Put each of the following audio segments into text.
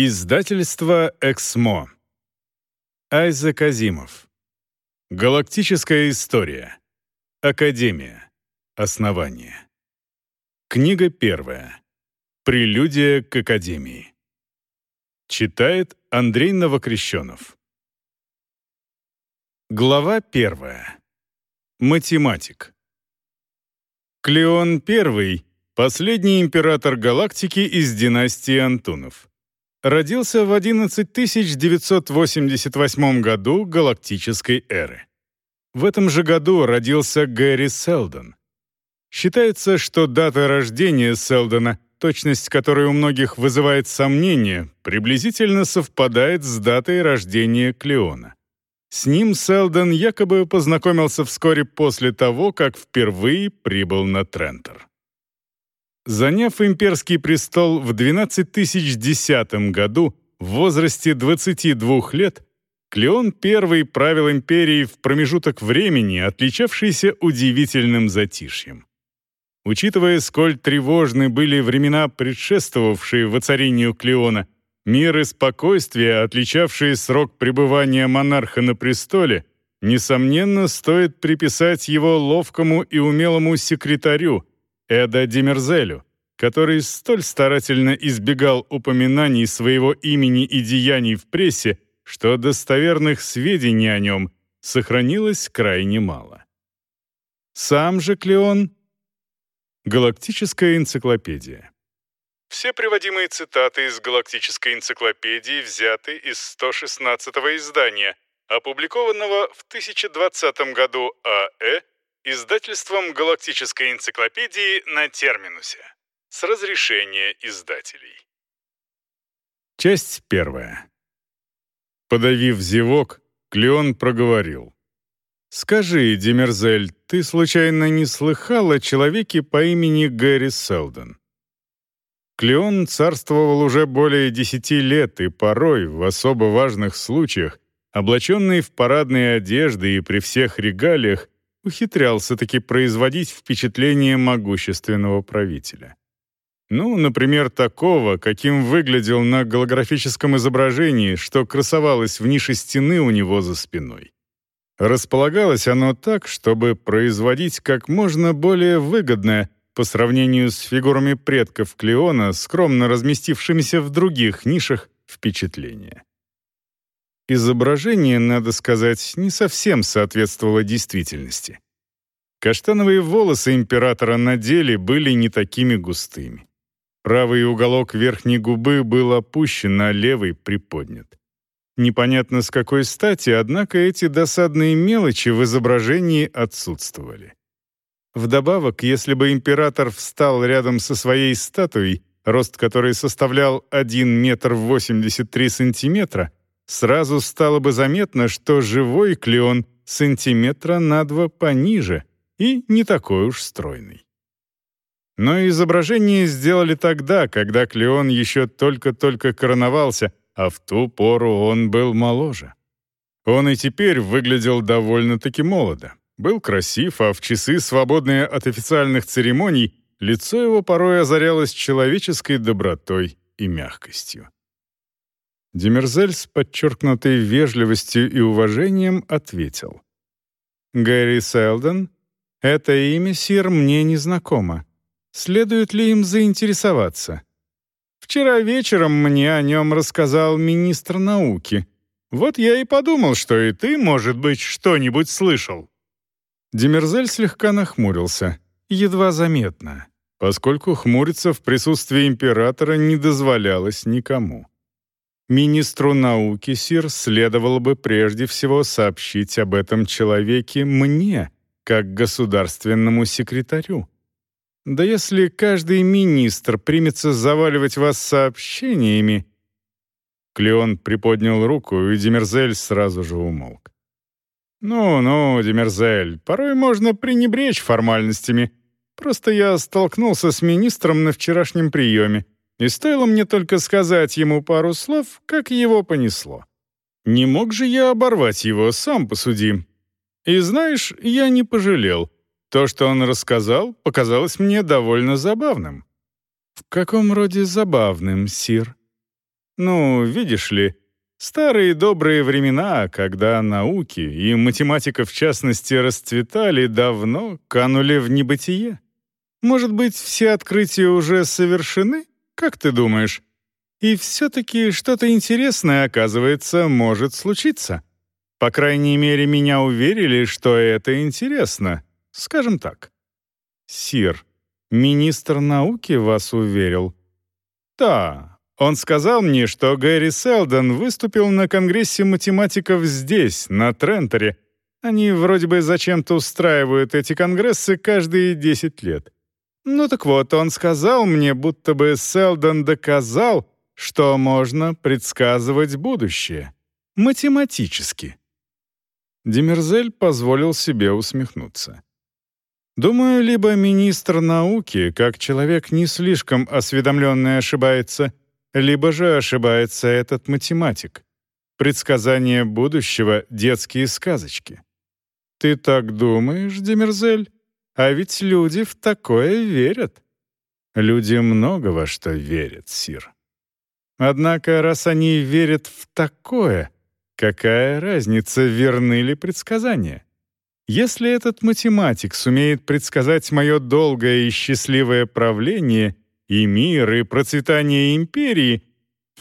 Издательство «Эксмо». Айзек Азимов. Галактическая история. Академия. Основание. Книга первая. Прелюдия к Академии. Читает Андрей Новокрещенов. Глава первая. Математик. Клеон I — последний император галактики из династии Антунов родился в 11988 году галактической эры. В этом же году родился Гэри Селдон. Считается, что дата рождения Селдона, точность которой у многих вызывает сомнения, приблизительно совпадает с датой рождения Клеона. С ним Селдон якобы познакомился вскоре после того, как впервые прибыл на Трентер. Заняв имперский престол в 12010 году в возрасте 22 лет, Клеон I правил империей в промежуток времени, отличавшийся удивительным затишьем. Учитывая, сколь тревожны были времена, предшествовавшие воцарению Клеона, мир и спокойствие, отличавшие срок пребывания монарха на престоле, несомненно, стоит приписать его ловкому и умелому секретарю, Эда Демерзелю, который столь старательно избегал упоминаний своего имени и деяний в прессе, что достоверных сведений о нем сохранилось крайне мало. Сам же Клеон — Галактическая энциклопедия. Все приводимые цитаты из Галактической энциклопедии взяты из 116-го издания, опубликованного в 1020 году А.Э издательством Галактической энциклопедии на терминусе с разрешения издателей. Часть первая. Подавив зевок, Клеон проговорил. «Скажи, Демерзель, ты случайно не слыхал о человеке по имени Гэри Селдон?» Клеон царствовал уже более десяти лет и порой, в особо важных случаях, облаченный в парадные одежды и при всех регалиях, ухитрялся таки производить впечатление могущественного правителя. Ну, например, такого, каким выглядел на голографическом изображении, что красовалось в нише стены у него за спиной. Располагалось оно так, чтобы производить как можно более выгодное по сравнению с фигурами предков Клеона, скромно разместившимися в других нишах, впечатление. Изображение, надо сказать, не совсем соответствовало действительности. Каштановые волосы императора на деле были не такими густыми. Правый уголок верхней губы был опущен, а левый приподнят. Непонятно с какой стати, однако эти досадные мелочи в изображении отсутствовали. Вдобавок, если бы император встал рядом со своей статуей, рост которой составлял 1 метр 83 сантиметра, сразу стало бы заметно, что живой Клеон сантиметра на два пониже и не такой уж стройный. Но изображение сделали тогда, когда Клеон еще только-только короновался, а в ту пору он был моложе. Он и теперь выглядел довольно-таки молодо. Был красив, а в часы, свободные от официальных церемоний, лицо его порой озарялось человеческой добротой и мягкостью. Демерзель с подчеркнутой вежливостью и уважением ответил. «Гэри Селдон, это имя, сир, мне не знакомо. Следует ли им заинтересоваться? Вчера вечером мне о нем рассказал министр науки. Вот я и подумал, что и ты, может быть, что-нибудь слышал». Демерзель слегка нахмурился, едва заметно, поскольку хмуриться в присутствии императора не дозволялось никому. Министру науки, Сир, следовало бы прежде всего сообщить об этом человеке мне, как государственному секретарю. Да если каждый министр примется заваливать вас сообщениями... Клеон приподнял руку, и Демерзель сразу же умолк. «Ну-ну, Демерзель, порой можно пренебречь формальностями. Просто я столкнулся с министром на вчерашнем приеме. И стоило мне только сказать ему пару слов, как его понесло. Не мог же я оборвать его, сам посуди. И знаешь, я не пожалел. То, что он рассказал, показалось мне довольно забавным. В каком роде забавным, сир? Ну, видишь ли, старые добрые времена, когда науки, и математика в частности, расцветали, давно канули в небытие. Может быть, все открытия уже совершены? Как ты думаешь? И все-таки что-то интересное, оказывается, может случиться. По крайней мере, меня уверили, что это интересно. Скажем так. Сир, министр науки вас уверил? Да. Он сказал мне, что Гэри Селдон выступил на Конгрессе математиков здесь, на Тренторе. Они вроде бы зачем-то устраивают эти конгрессы каждые 10 лет. Ну так вот, он сказал мне, будто бы Селдон доказал, что можно предсказывать будущее. Математически. Демерзель позволил себе усмехнуться. Думаю, либо министр науки, как человек не слишком осведомленный, ошибается, либо же ошибается этот математик. Предсказание будущего — детские сказочки. Ты так думаешь, Демерзель? А ведь люди в такое верят. Люди много во что верят, Сир. Однако, раз они верят в такое, какая разница, верны ли предсказания? Если этот математик сумеет предсказать мое долгое и счастливое правление, и мир, и процветание империи,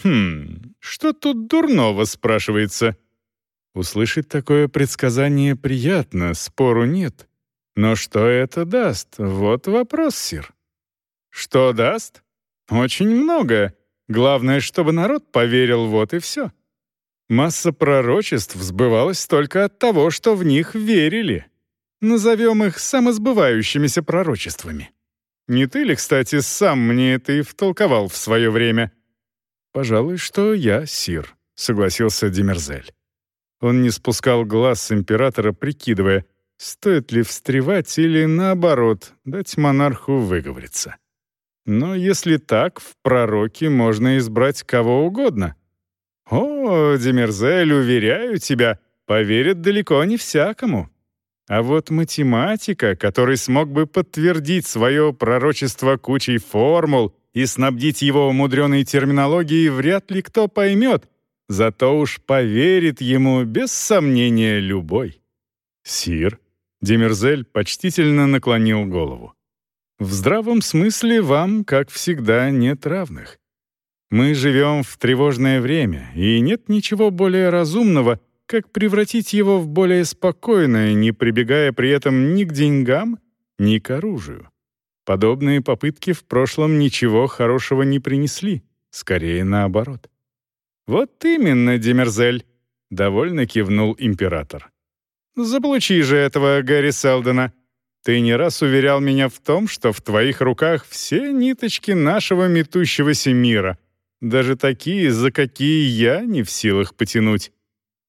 хм, что тут дурного, спрашивается? Услышать такое предсказание приятно, спору нет. Но что это даст? Вот вопрос, сир. Что даст? Очень многое. Главное, чтобы народ поверил, вот и все. Масса пророчеств сбывалась только от того, что в них верили. Назовем их самосбывающимися пророчествами. Не ты ли, кстати, сам мне это и втолковал в свое время? «Пожалуй, что я сир», — согласился Демерзель. Он не спускал глаз с императора, прикидывая, стоит ли встревать или, наоборот, дать монарху выговориться. Но если так, в пророке можно избрать кого угодно. О, Демерзель, уверяю тебя, поверят далеко не всякому. А вот математика, который смог бы подтвердить свое пророчество кучей формул и снабдить его мудреной терминологией, вряд ли кто поймет, зато уж поверит ему без сомнения любой. Сир, Демерзель почтительно наклонил голову. В здравом смысле вам, как всегда, нет равных. Мы живем в тревожное время, и нет ничего более разумного, как превратить его в более спокойное, не прибегая при этом ни к деньгам, ни к оружию. Подобные попытки в прошлом ничего хорошего не принесли, скорее наоборот. «Вот именно, Демерзель», — довольно кивнул император. «Заполучи же этого Гарри Селдона. Ты не раз уверял меня в том, что в твоих руках все ниточки нашего метущегося мира, даже такие, за какие я не в силах потянуть.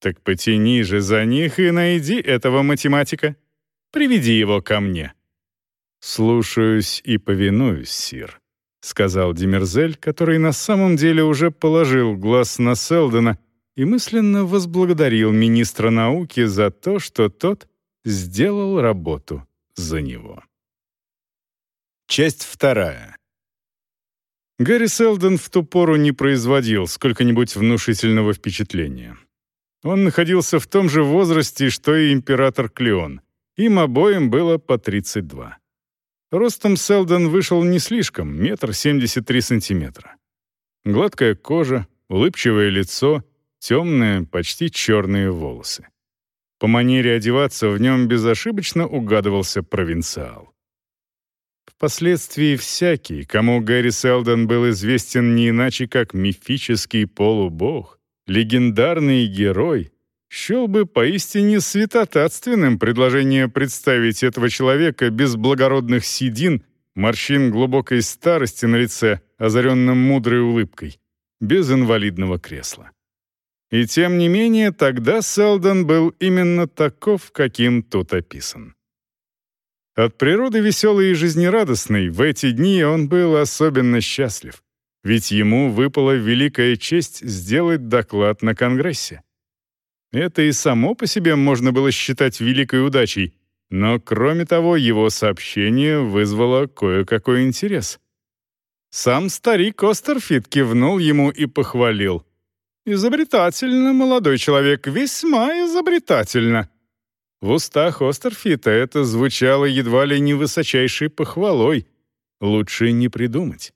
Так потяни же за них и найди этого математика. Приведи его ко мне». «Слушаюсь и повинуюсь, сир», — сказал Демерзель, который на самом деле уже положил глаз на Селдона и мысленно возблагодарил министра науки за то, что тот сделал работу за него. Часть вторая. Гарри Селдон в ту пору не производил сколько-нибудь внушительного впечатления. Он находился в том же возрасте, что и император Клеон. Им обоим было по 32. Ростом Селдон вышел не слишком, метр семьдесят три сантиметра. Гладкая кожа, улыбчивое лицо, темные, почти черные волосы. По манере одеваться в нем безошибочно угадывался провинциал. Впоследствии всякий, кому Гэри Селдон был известен не иначе, как мифический полубог, легендарный герой, счел бы поистине святотатственным предложение представить этого человека без благородных седин, морщин глубокой старости на лице, озаренным мудрой улыбкой, без инвалидного кресла. И тем не менее, тогда Селдон был именно таков, каким тут описан. От природы веселый и жизнерадостный, в эти дни он был особенно счастлив, ведь ему выпала великая честь сделать доклад на Конгрессе. Это и само по себе можно было считать великой удачей, но, кроме того, его сообщение вызвало кое-какой интерес. Сам старик Остерфит кивнул ему и похвалил. «Изобретательно, молодой человек, весьма изобретательно». В устах Остерфита это звучало едва ли не высочайшей похвалой. Лучше не придумать.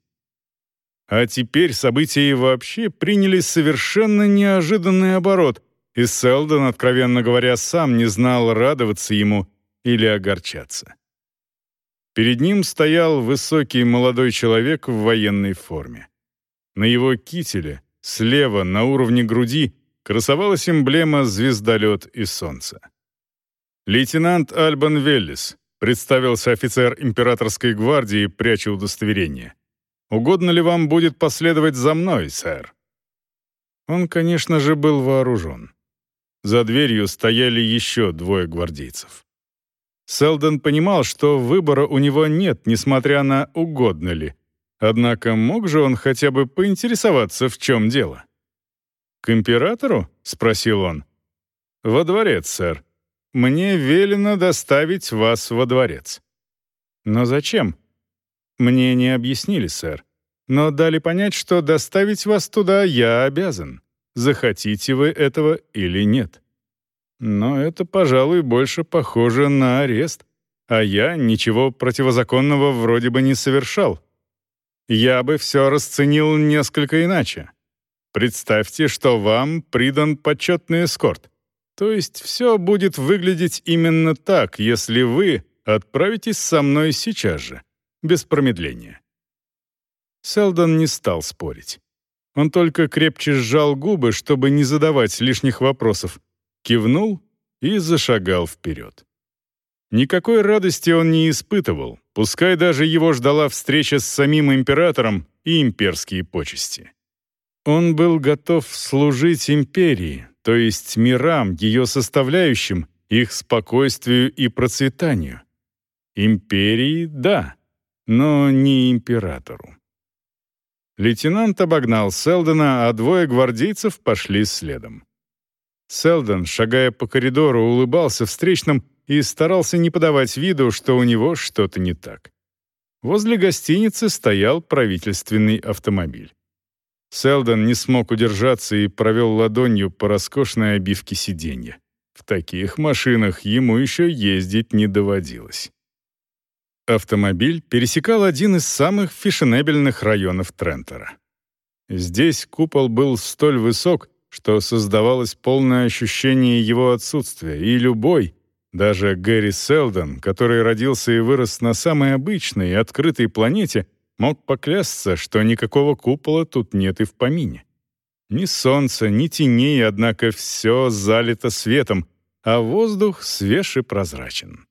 А теперь события вообще приняли совершенно неожиданный оборот, и Селдон, откровенно говоря, сам не знал, радоваться ему или огорчаться. Перед ним стоял высокий молодой человек в военной форме. На его кителе, слева, на уровне груди, красовалась эмблема «Звездолет и солнце». «Лейтенант Альбан Веллис», — представился офицер императорской гвардии, пряча удостоверение. «Угодно ли вам будет последовать за мной, сэр?» Он, конечно же, был вооружен. За дверью стояли еще двое гвардейцев. Селдон понимал, что выбора у него нет, несмотря на угодно ли. Однако мог же он хотя бы поинтересоваться, в чем дело? «К императору?» — спросил он. «Во дворец, сэр. Мне велено доставить вас во дворец». «Но зачем?» «Мне не объяснили, сэр. Но дали понять, что доставить вас туда я обязан. Захотите вы этого или нет». Но это, пожалуй, больше похоже на арест. А я ничего противозаконного вроде бы не совершал. Я бы все расценил несколько иначе. Представьте, что вам придан почетный эскорт. То есть все будет выглядеть именно так, если вы отправитесь со мной сейчас же, без промедления. Селдон не стал спорить. Он только крепче сжал губы, чтобы не задавать лишних вопросов, кивнул и зашагал вперед. Никакой радости он не испытывал, пускай даже его ждала встреча с самим императором и имперские почести. Он был готов служить империи, то есть мирам, ее составляющим, их спокойствию и процветанию. Империи — да, но не императору. Лейтенант обогнал Селдона, а двое гвардейцев пошли следом. Селдон, шагая по коридору, улыбался встречным и старался не подавать виду, что у него что-то не так. Возле гостиницы стоял правительственный автомобиль. Селдон не смог удержаться и провел ладонью по роскошной обивке сиденья. В таких машинах ему еще ездить не доводилось. Автомобиль пересекал один из самых фешенебельных районов Трентера. Здесь купол был столь высок, что создавалось полное ощущение его отсутствия, и любой, даже Гэри Селдон, который родился и вырос на самой обычной и открытой планете, мог поклясться, что никакого купола тут нет и в помине. Ни солнца, ни теней, однако все залито светом, а воздух свеж и прозрачен.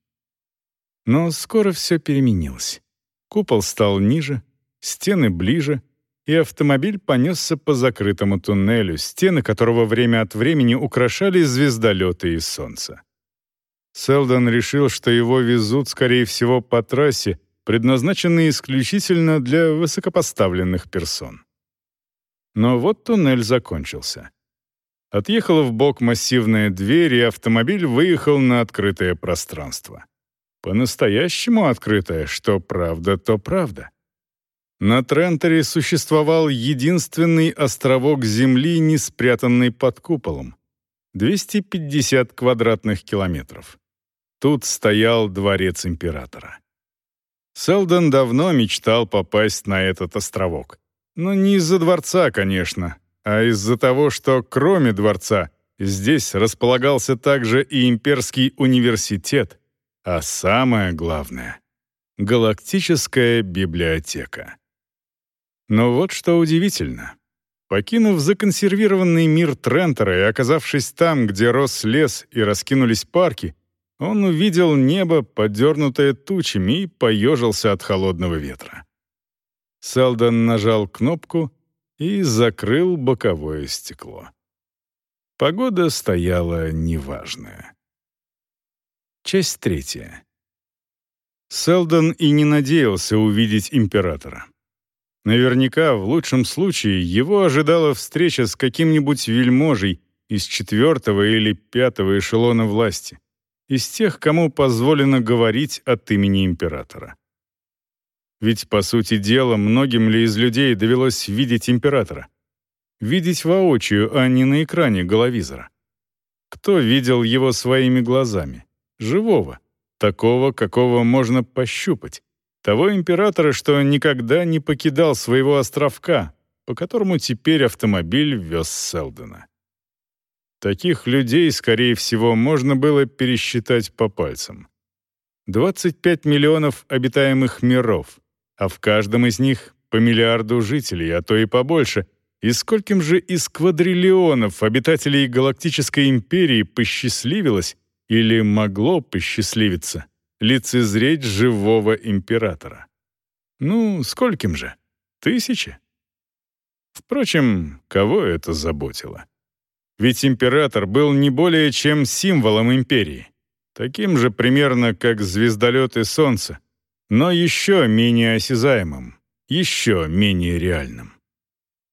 Но скоро все переменилось. Купол стал ниже, стены ближе — и автомобиль понесся по закрытому туннелю, стены которого время от времени украшали звездолеты и солнца. Селдон решил, что его везут, скорее всего, по трассе, предназначенной исключительно для высокопоставленных персон. Но вот туннель закончился. Отъехала в бок массивная дверь, и автомобиль выехал на открытое пространство. По-настоящему открытое, что правда, то правда. На Трентере существовал единственный островок Земли, не спрятанный под куполом. 250 квадратных километров. Тут стоял дворец императора. Селдон давно мечтал попасть на этот островок. Но не из-за дворца, конечно, а из-за того, что кроме дворца здесь располагался также и имперский университет, а самое главное — галактическая библиотека. Но вот что удивительно. Покинув законсервированный мир Трентера и оказавшись там, где рос лес и раскинулись парки, он увидел небо, подернутое тучами, и поежился от холодного ветра. Селдон нажал кнопку и закрыл боковое стекло. Погода стояла неважная. Часть третья. Селдон и не надеялся увидеть императора. Наверняка, в лучшем случае, его ожидала встреча с каким-нибудь вельможей из четвертого или пятого эшелона власти, из тех, кому позволено говорить от имени императора. Ведь, по сути дела, многим ли из людей довелось видеть императора? Видеть воочию, а не на экране головизора. Кто видел его своими глазами? Живого. Такого, какого можно пощупать. Того императора, что никогда не покидал своего островка, по которому теперь автомобиль вез Селдена. Таких людей, скорее всего, можно было пересчитать по пальцам. 25 миллионов обитаемых миров, а в каждом из них по миллиарду жителей, а то и побольше. И скольким же из квадриллионов обитателей Галактической империи посчастливилось или могло посчастливиться лицезреть живого императора? Ну, скольким же? Тысячи? Впрочем, кого это заботило? Ведь император был не более чем символом империи, таким же примерно, как звездолет и солнце, но еще менее осязаемым, еще менее реальным.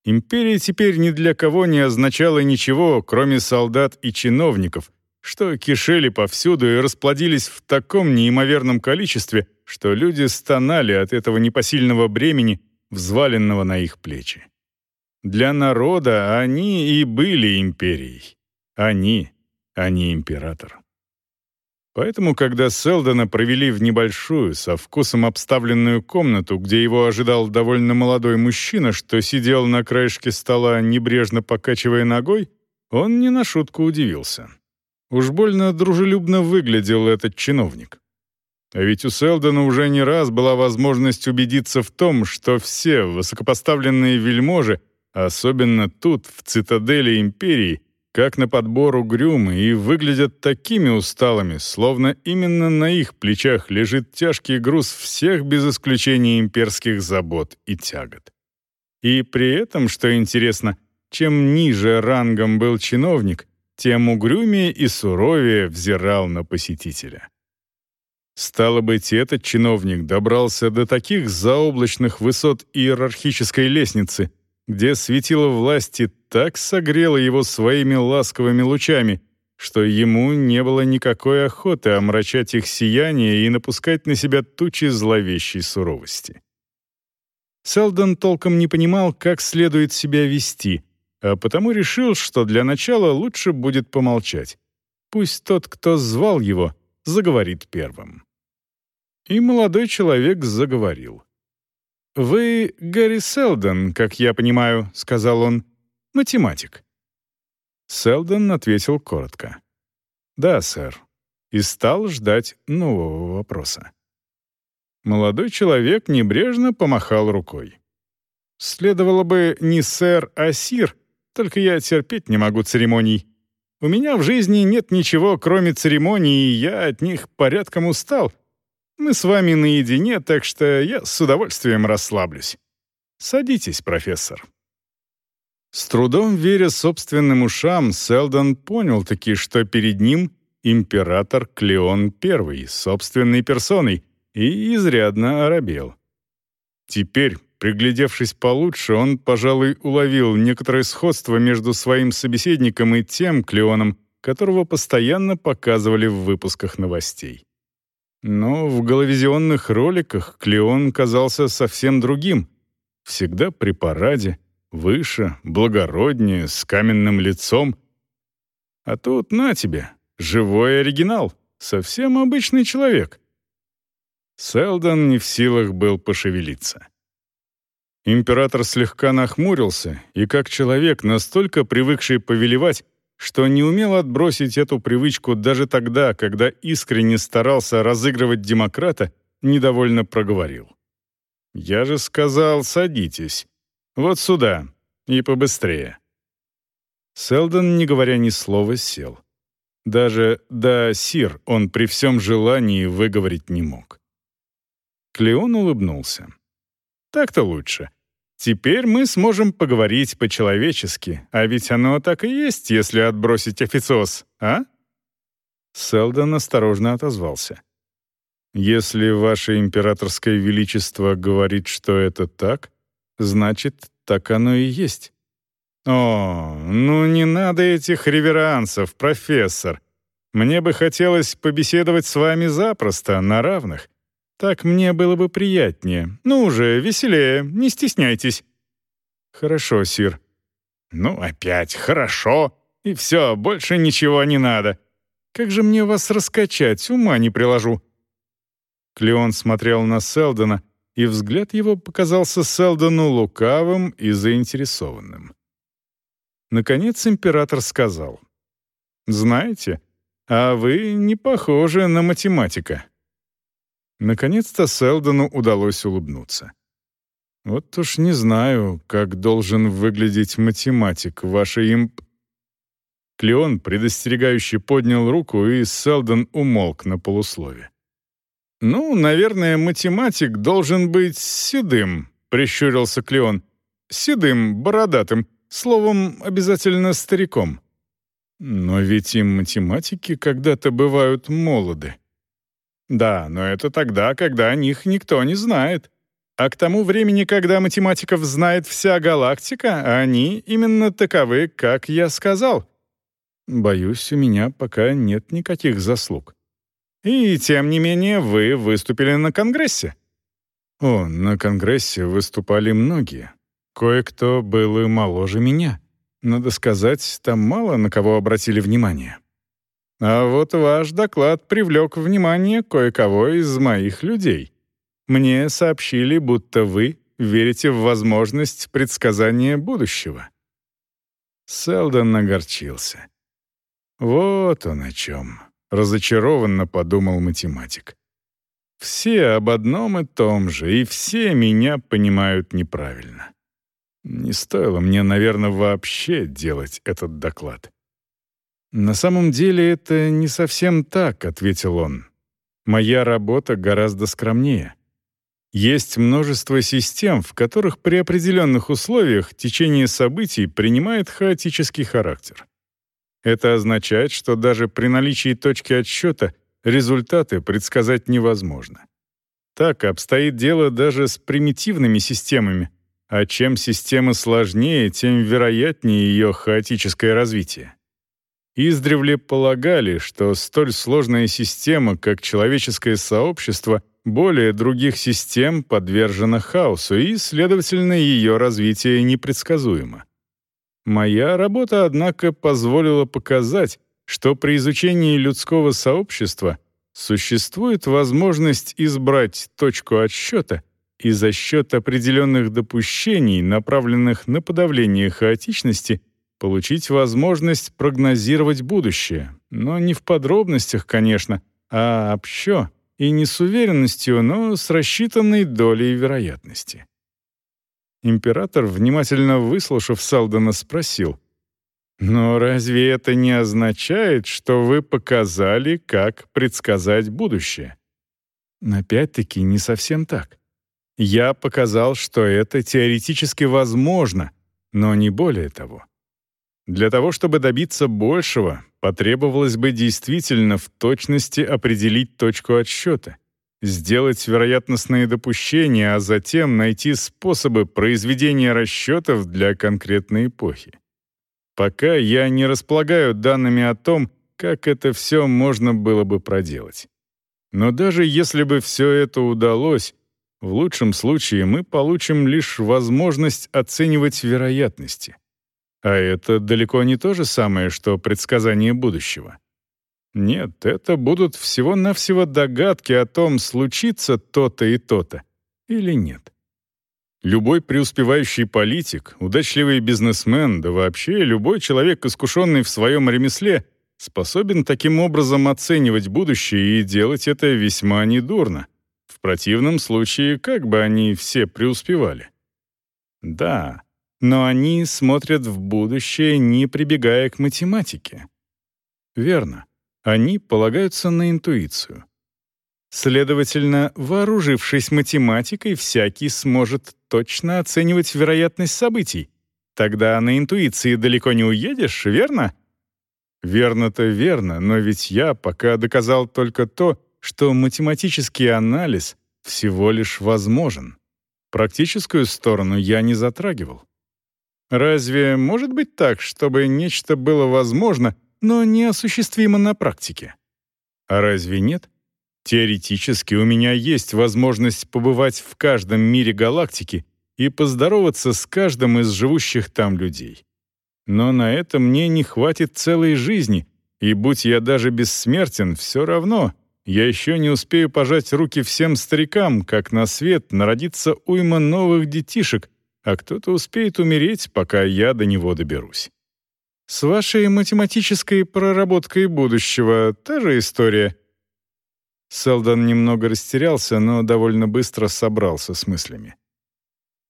Империя теперь ни для кого не означала ничего, кроме солдат и чиновников, что кишели повсюду и расплодились в таком неимоверном количестве, что люди стонали от этого непосильного бремени, взваленного на их плечи. Для народа они и были империей. Они, а не император. Поэтому, когда Селдона провели в небольшую, со вкусом обставленную комнату, где его ожидал довольно молодой мужчина, что сидел на краешке стола, небрежно покачивая ногой, он не на шутку удивился. Уж больно дружелюбно выглядел этот чиновник. А ведь у Селдона уже не раз была возможность убедиться в том, что все высокопоставленные вельможи, особенно тут, в цитадели империи, как на подбор угрюмы и выглядят такими усталыми, словно именно на их плечах лежит тяжкий груз всех без исключения имперских забот и тягот. И при этом, что интересно, чем ниже рангом был чиновник, тем угрюмее и суровее взирал на посетителя. Стало быть, этот чиновник добрался до таких заоблачных высот иерархической лестницы, где светило власти так согрело его своими ласковыми лучами, что ему не было никакой охоты омрачать их сияние и напускать на себя тучи зловещей суровости. Селдон толком не понимал, как следует себя вести, а потому решил, что для начала лучше будет помолчать. Пусть тот, кто звал его, заговорит первым. И молодой человек заговорил. «Вы Гэри Селдон, как я понимаю», — сказал он, — «математик». Селдон ответил коротко. «Да, сэр», и стал ждать нового вопроса. Молодой человек небрежно помахал рукой. «Следовало бы не сэр, а сир, только я терпеть не могу церемоний. У меня в жизни нет ничего, кроме церемоний, и я от них порядком устал, мы с вами наедине, так что я с удовольствием расслаблюсь. Садитесь, профессор». С трудом веря собственным ушам, Селдон понял таки, что перед ним император Клеон I собственной персоной и изрядно оробел. Теперь, приглядевшись получше, он, пожалуй, уловил некоторое сходство между своим собеседником и тем Клеоном, которого постоянно показывали в выпусках новостей. Но в головизионных роликах Клеон казался совсем другим. Всегда при параде, выше, благороднее, с каменным лицом. А тут на тебе, живой оригинал, совсем обычный человек. Селдон не в силах был пошевелиться. Император слегка нахмурился, и как человек, настолько привыкший повелевать, что не умел отбросить эту привычку даже тогда, когда искренне старался разыгрывать демократа, недовольно проговорил. «Я же сказал, садитесь. Вот сюда. И побыстрее». Селдон, не говоря ни слова, сел. Даже «да, сир» он при всем желании выговорить не мог. Клеон улыбнулся. «Так-то лучше. Теперь мы сможем поговорить по-человечески, а ведь оно так и есть, если отбросить официоз, а?» Селдон осторожно отозвался. «Если ваше императорское величество говорит, что это так, значит, так оно и есть». «О, ну не надо этих реверансов, профессор. Мне бы хотелось побеседовать с вами запросто, на равных. Так мне было бы приятнее. Ну уже, веселее, не стесняйтесь». «Хорошо, Сир». «Ну, опять хорошо. И все, больше ничего не надо. Как же мне вас раскачать, ума не приложу». Клеон смотрел на Селдона, и взгляд его показался Селдону лукавым и заинтересованным. Наконец император сказал, «Знаете, а вы не похожи на математика». Наконец-то Селдону удалось улыбнуться. «Вот уж не знаю, как должен выглядеть математик вашей имп...» Клеон предостерегающе поднял руку, и Селдон умолк на полуслове. «Ну, наверное, математик должен быть седым», — прищурился Клеон. «Седым, бородатым, словом, обязательно стариком». «Но ведь и математики когда-то бывают молоды». «Да, но это тогда, когда о них никто не знает. А к тому времени, когда математиков знает вся галактика, они именно таковы, как я сказал». «Боюсь, у меня пока нет никаких заслуг». И тем не менее вы выступили на Конгрессе. О, на Конгрессе выступали многие. Кое-кто был и моложе меня. Надо сказать, там мало на кого обратили внимание. А вот ваш доклад привлек внимание кое-кого из моих людей. Мне сообщили, будто вы верите в возможность предсказания будущего. Селдон огорчился. Вот он о чем. Разочарованно подумал математик. Все об одном и том же, и все меня понимают неправильно. Не стоило мне, наверное, вообще делать этот доклад. «На самом деле это не совсем так», — ответил он. «Моя работа гораздо скромнее. Есть множество систем, в которых при определенных условиях течение событий принимает хаотический характер. Это означает, что даже при наличии точки отсчета результаты предсказать невозможно. Так обстоит дело даже с примитивными системами, а чем система сложнее, тем вероятнее ее хаотическое развитие. Издревле полагали, что столь сложная система, как человеческое сообщество, более других систем подвержена хаосу, и, следовательно, ее развитие непредсказуемо. Моя работа, однако, позволила показать, что при изучении людского сообщества существует возможность избрать точку отсчета и за счет определенных допущений, направленных на подавление хаотичности, получить возможность прогнозировать будущее, но не в подробностях, конечно, а общо и не с уверенностью, но с рассчитанной долей вероятности. Император, внимательно выслушав Салдена, спросил, «Но разве это не означает, что вы показали, как предсказать будущее?» Опять-таки, не совсем так. Я показал, что это теоретически возможно, но не более того. Для того, чтобы добиться большего, потребовалось бы действительно в точности определить точку отсчета — сделать вероятностные допущения, а затем найти способы произведения расчетов для конкретной эпохи. Пока я не располагаю данными о том, как это все можно было бы проделать. Но даже если бы все это удалось, в лучшем случае мы получим лишь возможность оценивать вероятности. А это далеко не то же самое, что предсказание будущего. Нет, это будут всего-навсего догадки о том, случится то-то и то-то или нет. Любой преуспевающий политик, удачливый бизнесмен, да вообще любой человек, искушенный в своем ремесле, способен таким образом оценивать будущее и делать это весьма недурно. В противном случае, как бы они все преуспевали? Да, но они смотрят в будущее, не прибегая к математике. Верно. Они полагаются на интуицию. Следовательно, вооружившись математикой, всякий сможет точно оценивать вероятность событий. Тогда на интуиции далеко не уедешь, верно? Верно-то верно, но ведь я пока доказал только то, что математический анализ всего лишь возможен. Практическую сторону я не затрагивал. Разве может быть так, чтобы нечто было возможно — но неосуществимо на практике. А разве нет? Теоретически у меня есть возможность побывать в каждом мире галактики и поздороваться с каждым из живущих там людей. Но на это мне не хватит целой жизни, и будь я даже бессмертен, все равно я еще не успею пожать руки всем старикам, как на свет народится уйма новых детишек, а кто-то успеет умереть, пока я до него доберусь. С вашей математической проработкой будущего та же история. Селдон немного растерялся, но довольно быстро собрался с мыслями.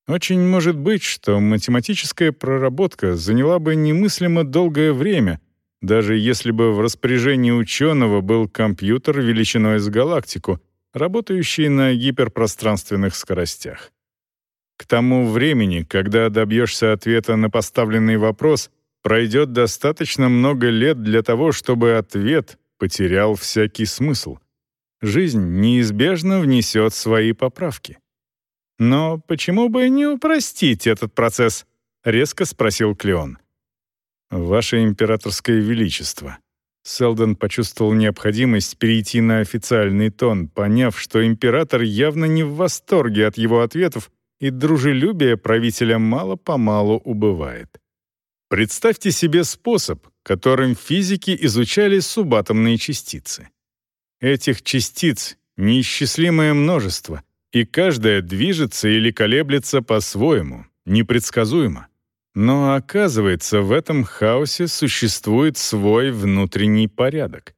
Очень может быть, что математическая проработка заняла бы немыслимо долгое время, даже если бы в распоряжении ученого был компьютер величиной с галактику, работающий на гиперпространственных скоростях. К тому времени, когда добьешься ответа на поставленный вопрос, пройдет достаточно много лет для того, чтобы ответ потерял всякий смысл. Жизнь неизбежно внесет свои поправки. «Но почему бы не упростить этот процесс?» — резко спросил Клеон. «Ваше императорское величество». Селдон почувствовал необходимость перейти на официальный тон, поняв, что император явно не в восторге от его ответов, и дружелюбие правителя мало-помалу убывает. Представьте себе способ, которым физики изучали субатомные частицы. Этих частиц неисчислимое множество, и каждая движется или колеблется по-своему, непредсказуемо. Но оказывается, в этом хаосе существует свой внутренний порядок.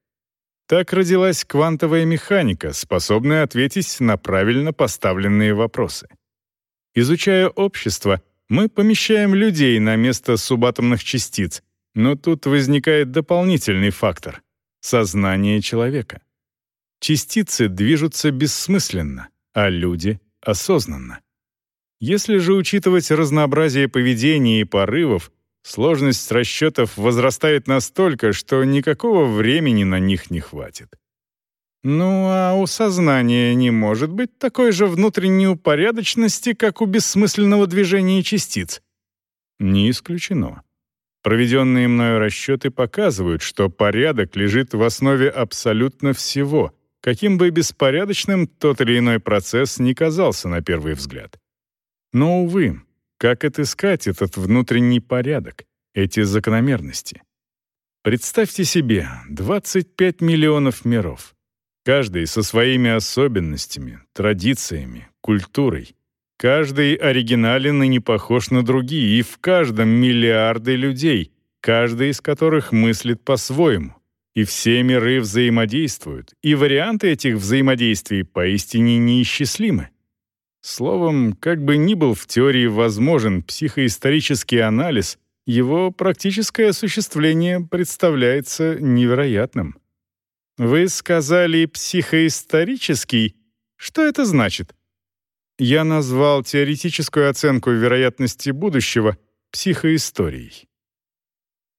Так родилась квантовая механика, способная ответить на правильно поставленные вопросы. Изучая общество — мы помещаем людей на место субатомных частиц, но тут возникает дополнительный фактор — сознание человека. Частицы движутся бессмысленно, а люди — осознанно. Если же учитывать разнообразие поведения и порывов, сложность расчетов возрастает настолько, что никакого времени на них не хватит. Ну а у сознания не может быть такой же внутренней упорядоченности, как у бессмысленного движения частиц. Не исключено. Проведенные мною расчеты показывают, что порядок лежит в основе абсолютно всего, каким бы беспорядочным тот или иной процесс не казался на первый взгляд. Но, увы, как отыскать этот внутренний порядок, эти закономерности? Представьте себе 25 миллионов миров. Каждый со своими особенностями, традициями, культурой. Каждый оригинален и не похож на другие, и в каждом миллиарды людей, каждый из которых мыслит по-своему. И все миры взаимодействуют, и варианты этих взаимодействий поистине неисчислимы. Словом, как бы ни был в теории возможен психоисторический анализ, его практическое осуществление представляется невероятным. Вы сказали психоисторический? Что это значит? Я назвал теоретическую оценку вероятности будущего психоисторией.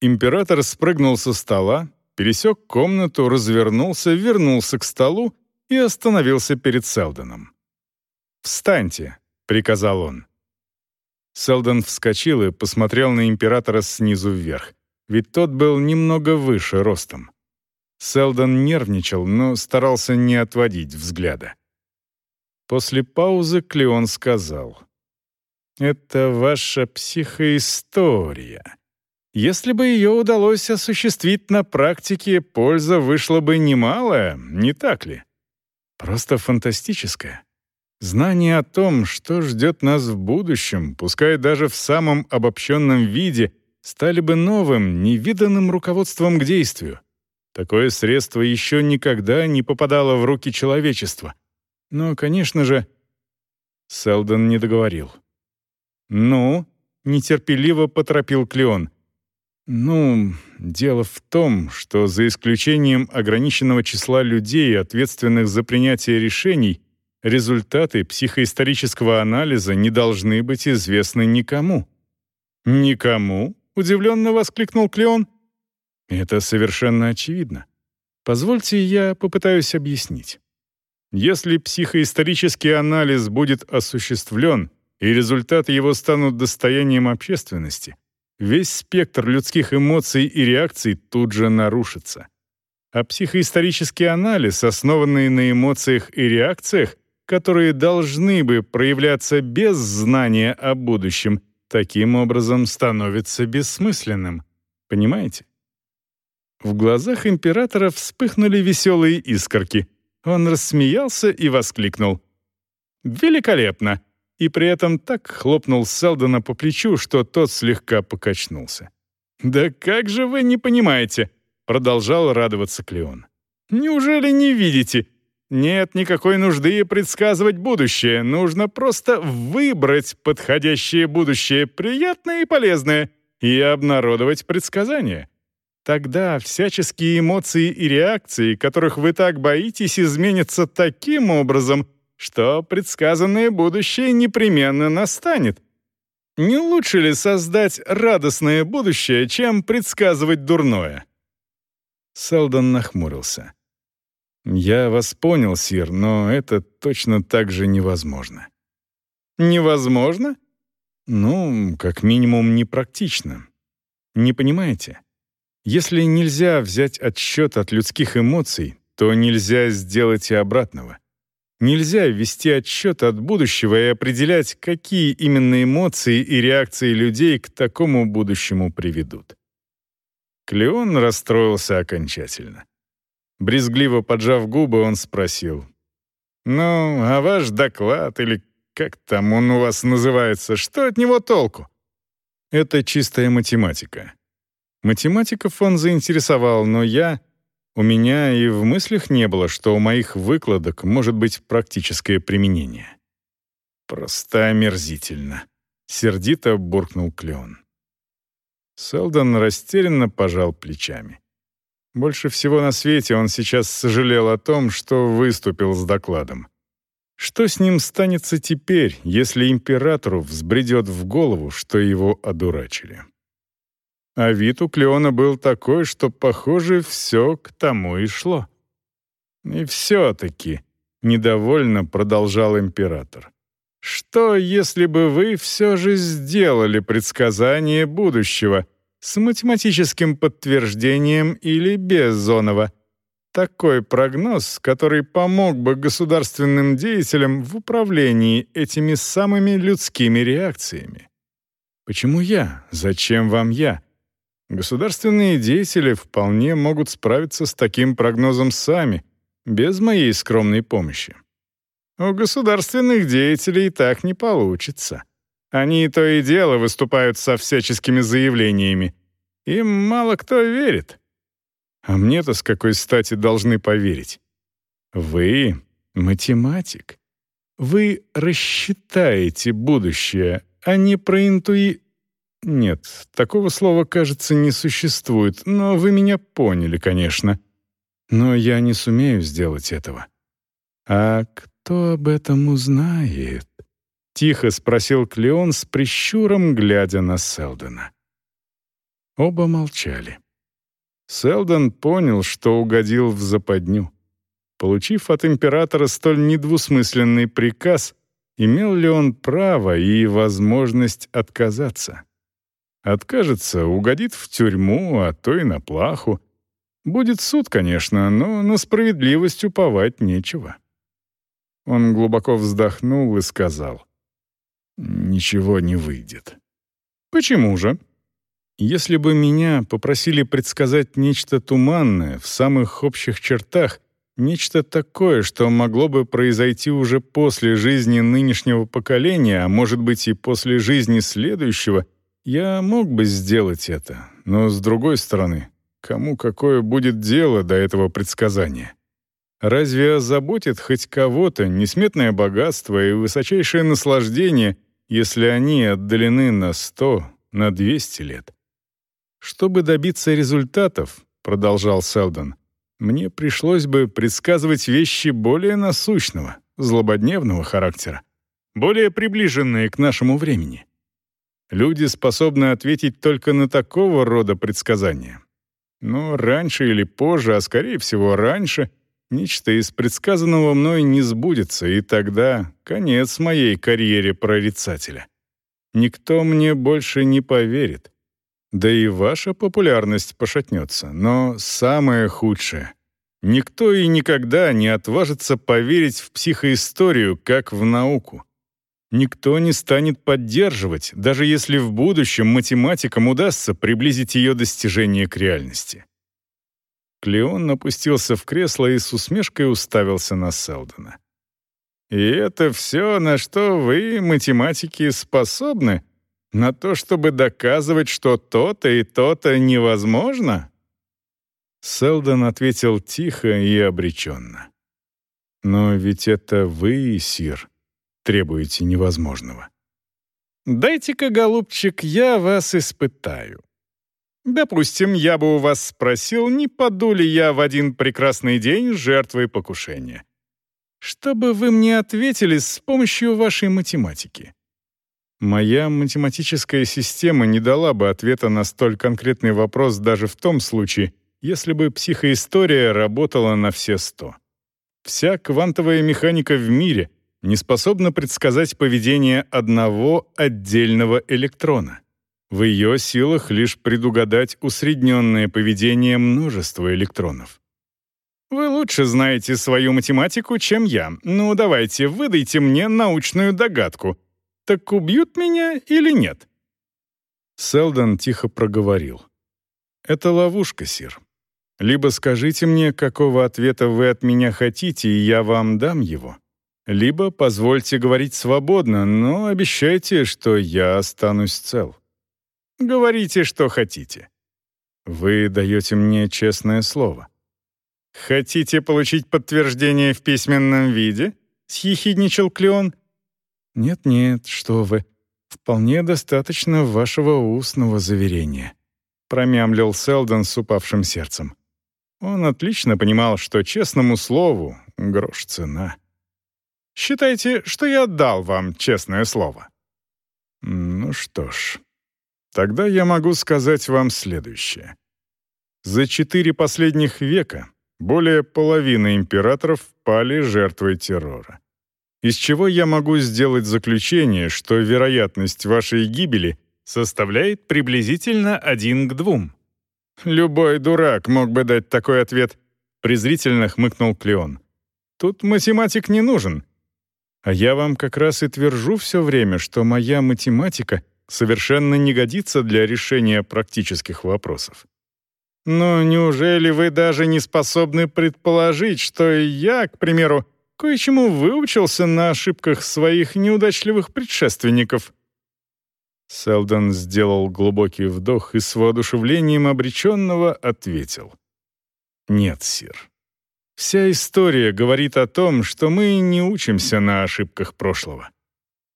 Император спрыгнул со стола, пересек комнату, развернулся, вернулся к столу и остановился перед Селдоном. «Встаньте», — приказал он. Селдон вскочил и посмотрел на императора снизу вверх, ведь тот был немного выше ростом. Селдон нервничал, но старался не отводить взгляда. После паузы Клеон сказал. «Это ваша психоистория. Если бы ее удалось осуществить на практике, польза вышла бы немалая, не так ли? Просто фантастическая. Знание о том, что ждет нас в будущем, пускай даже в самом обобщенном виде, стали бы новым, невиданным руководством к действию. Такое средство еще никогда не попадало в руки человечества. Но, конечно же... Селдон не договорил. «Ну?» — нетерпеливо поторопил Клеон. «Ну, дело в том, что за исключением ограниченного числа людей, ответственных за принятие решений, результаты психоисторического анализа не должны быть известны никому». «Никому?» — удивленно воскликнул Клеон. Это совершенно очевидно. Позвольте, я попытаюсь объяснить. Если психоисторический анализ будет осуществлен, и результаты его станут достоянием общественности, весь спектр людских эмоций и реакций тут же нарушится. а психоисторический анализ, основанный на эмоциях и реакциях, которые должны бы проявляться без знания о будущем, таким образом становится бессмысленным. Понимаете? В глазах императора вспыхнули веселые искорки. Он рассмеялся и воскликнул. «Великолепно!» И при этом так хлопнул Селдона по плечу, что тот слегка покачнулся. «Да как же вы не понимаете?» — продолжал радоваться Клеон. «Неужели не видите? Нет никакой нужды предсказывать будущее. Нужно просто выбрать подходящее будущее, приятное и полезное, и обнародовать предсказания. Тогда всяческие эмоции и реакции, которых вы так боитесь, изменятся таким образом, что предсказанное будущее непременно настанет. Не лучше ли создать радостное будущее, чем предсказывать дурное?» Селдон нахмурился. «Я вас понял, Сир, но это точно так же невозможно». «Невозможно?» «Ну, как минимум, непрактично. Не понимаете? Если нельзя взять отсчет от людских эмоций, то нельзя сделать и обратного. Нельзя вести отсчет от будущего и определять, какие именно эмоции и реакции людей к такому будущему приведут. Клеон расстроился окончательно. Брезгливо поджав губы, он спросил. «Ну, а ваш доклад, или как там он у вас называется, что от него толку?» «Это чистая математика». Математиков он заинтересовал, но я... У меня и в мыслях не было, что у моих выкладок может быть практическое применение. «Просто омерзительно», — сердито буркнул Клеон. Селдон растерянно пожал плечами. Больше всего на свете он сейчас сожалел о том, что выступил с докладом. Что с ним станется теперь, если императору взбредет в голову, что его одурачили? А вид у Клеона был такой, что, похоже, все к тому и шло. И все-таки, недовольно продолжал император, что, если бы вы все же сделали предсказание будущего с математическим подтверждением или без зонова? Такой прогноз, который помог бы государственным деятелям в управлении этими самыми людскими реакциями. Почему я? Зачем вам я? Государственные деятели вполне могут справиться с таким прогнозом сами, без моей скромной помощи. У государственных деятелей так не получится. Они то и дело выступают со всяческими заявлениями. Им мало кто верит. А мне-то с какой стати должны поверить? Вы — математик. Вы рассчитаете будущее, а не проинтуи... Нет, такого слова, кажется, не существует, но вы меня поняли, конечно. Но я не сумею сделать этого. А кто об этом узнает? Тихо спросил Клеон с прищуром, глядя на Селдона. Оба молчали. Селдон понял, что угодил в западню. Получив от императора столь недвусмысленный приказ, имел ли он право и возможность отказаться? Откажется, угодит в тюрьму, а то и на плаху. Будет суд, конечно, но на справедливость уповать нечего. Он глубоко вздохнул и сказал, «Ничего не выйдет». «Почему же?» Если бы меня попросили предсказать нечто туманное, в самых общих чертах, нечто такое, что могло бы произойти уже после жизни нынешнего поколения, а может быть и после жизни следующего, я мог бы сделать это, но с другой стороны, кому какое будет дело до этого предсказания? Разве озаботит хоть кого-то несметное богатство и высочайшее наслаждение, если они отдалены на сто, на двести лет? Чтобы добиться результатов, продолжал Селдон, мне пришлось бы предсказывать вещи более насущного, злободневного характера, более приближенные к нашему времени. Люди способны ответить только на такого рода предсказания. Но раньше или позже, а скорее всего раньше, нечто из предсказанного мной не сбудется, и тогда конец моей карьере прорицателя. Никто мне больше не поверит. Да и ваша популярность пошатнется. Но самое худшее Никто и никогда не отважится поверить в психоисторию как в науку. Никто не станет поддерживать, даже если в будущем математикам удастся приблизить ее достижение к реальности. Клеон опустился в кресло и с усмешкой уставился на Селдона. «И это все, на что вы, математики, способны? На то, чтобы доказывать, что то-то и то-то невозможно?» Селдон ответил тихо и обреченно. «Но ведь это вы, Сир, требуете невозможного». «Дайте-ка, голубчик, я вас испытаю. Допустим, я бы у вас спросил, не паду ли я в один прекрасный день жертвой покушения. Что бы вы мне ответили с помощью вашей математики?» Моя математическая система не дала бы ответа на столь конкретный вопрос даже в том случае, если бы психоистория работала на все сто. Вся квантовая механика в мире не способна предсказать поведение одного отдельного электрона. В ее силах лишь предугадать усредненное поведение множества электронов. Вы лучше знаете свою математику, чем я. Ну, давайте, выдайте мне научную догадку. Так убьют меня или нет?» Селдон тихо проговорил. «Это ловушка, Сир. Либо скажите мне, какого ответа вы от меня хотите, и я вам дам его. Либо позвольте говорить свободно, но обещайте, что я останусь цел. Говорите, что хотите. Вы даете мне честное слово. Хотите получить подтверждение в письменном виде? Съехидничал Клеон. Нет-нет, что вы. Вполне достаточно вашего устного заверения. Промямлил Селдон с упавшим сердцем. Он отлично понимал, что честному слову грош цена. «Считайте, что я отдал вам честное слово». «Ну что ж, тогда я могу сказать вам следующее. За четыре последних века более половины императоров пали жертвой террора. Из чего я могу сделать заключение, что вероятность вашей гибели составляет приблизительно один к двум. «Любой дурак мог бы дать такой ответ», — презрительно хмыкнул Клеон. «Тут математик не нужен. А я вам как раз и твержу все время, что моя математика совершенно не годится для решения практических вопросов. Но неужели вы даже не способны предположить, что я, к примеру, кое-чему выучился на ошибках своих неудачливых предшественников?» Селдон сделал глубокий вдох и с воодушевлением обреченного ответил. «Нет, сир. Вся история говорит о том, что мы не учимся на ошибках прошлого.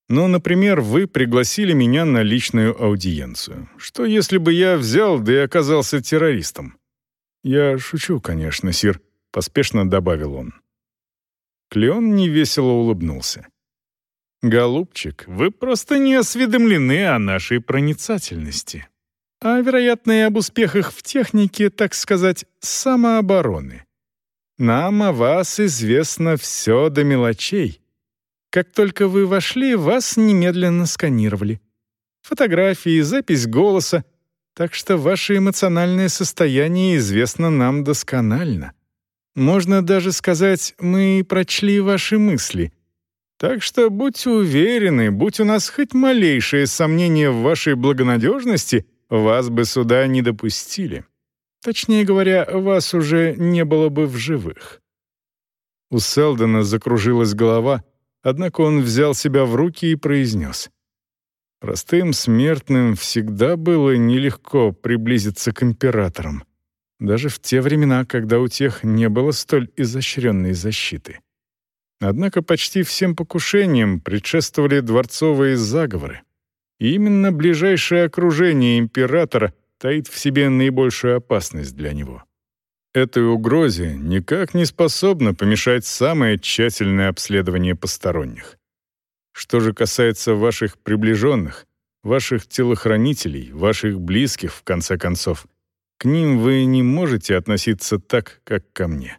Но, например, вы пригласили меня на личную аудиенцию. Что если бы я взял, да и оказался террористом? Я шучу, конечно, сир, поспешно добавил он. Клеон невесело улыбнулся. «Голубчик, вы просто не осведомлены о нашей проницательности. А, вероятно, и об успехах в технике, так сказать, самообороны. Нам о вас известно все до мелочей. Как только вы вошли, вас немедленно сканировали. Фотографии, запись голоса, так что ваше эмоциональное состояние известно нам досконально. Можно даже сказать, мы прочли ваши мысли — так что будьте уверены, будь у нас хоть малейшее сомнение в вашей благонадежности, вас бы сюда не допустили. Точнее говоря, вас уже не было бы в живых». У Селдона закружилась голова, однако он взял себя в руки и произнес. «Простым смертным всегда было нелегко приблизиться к императорам, даже в те времена, когда у тех не было столь изощренной защиты». Однако почти всем покушениям предшествовали дворцовые заговоры. И именно ближайшее окружение императора таит в себе наибольшую опасность для него. Этой угрозе никак не способно помешать самое тщательное обследование посторонних. Что же касается ваших приближенных, ваших телохранителей, ваших близких, в конце концов, к ним вы не можете относиться так, как ко мне.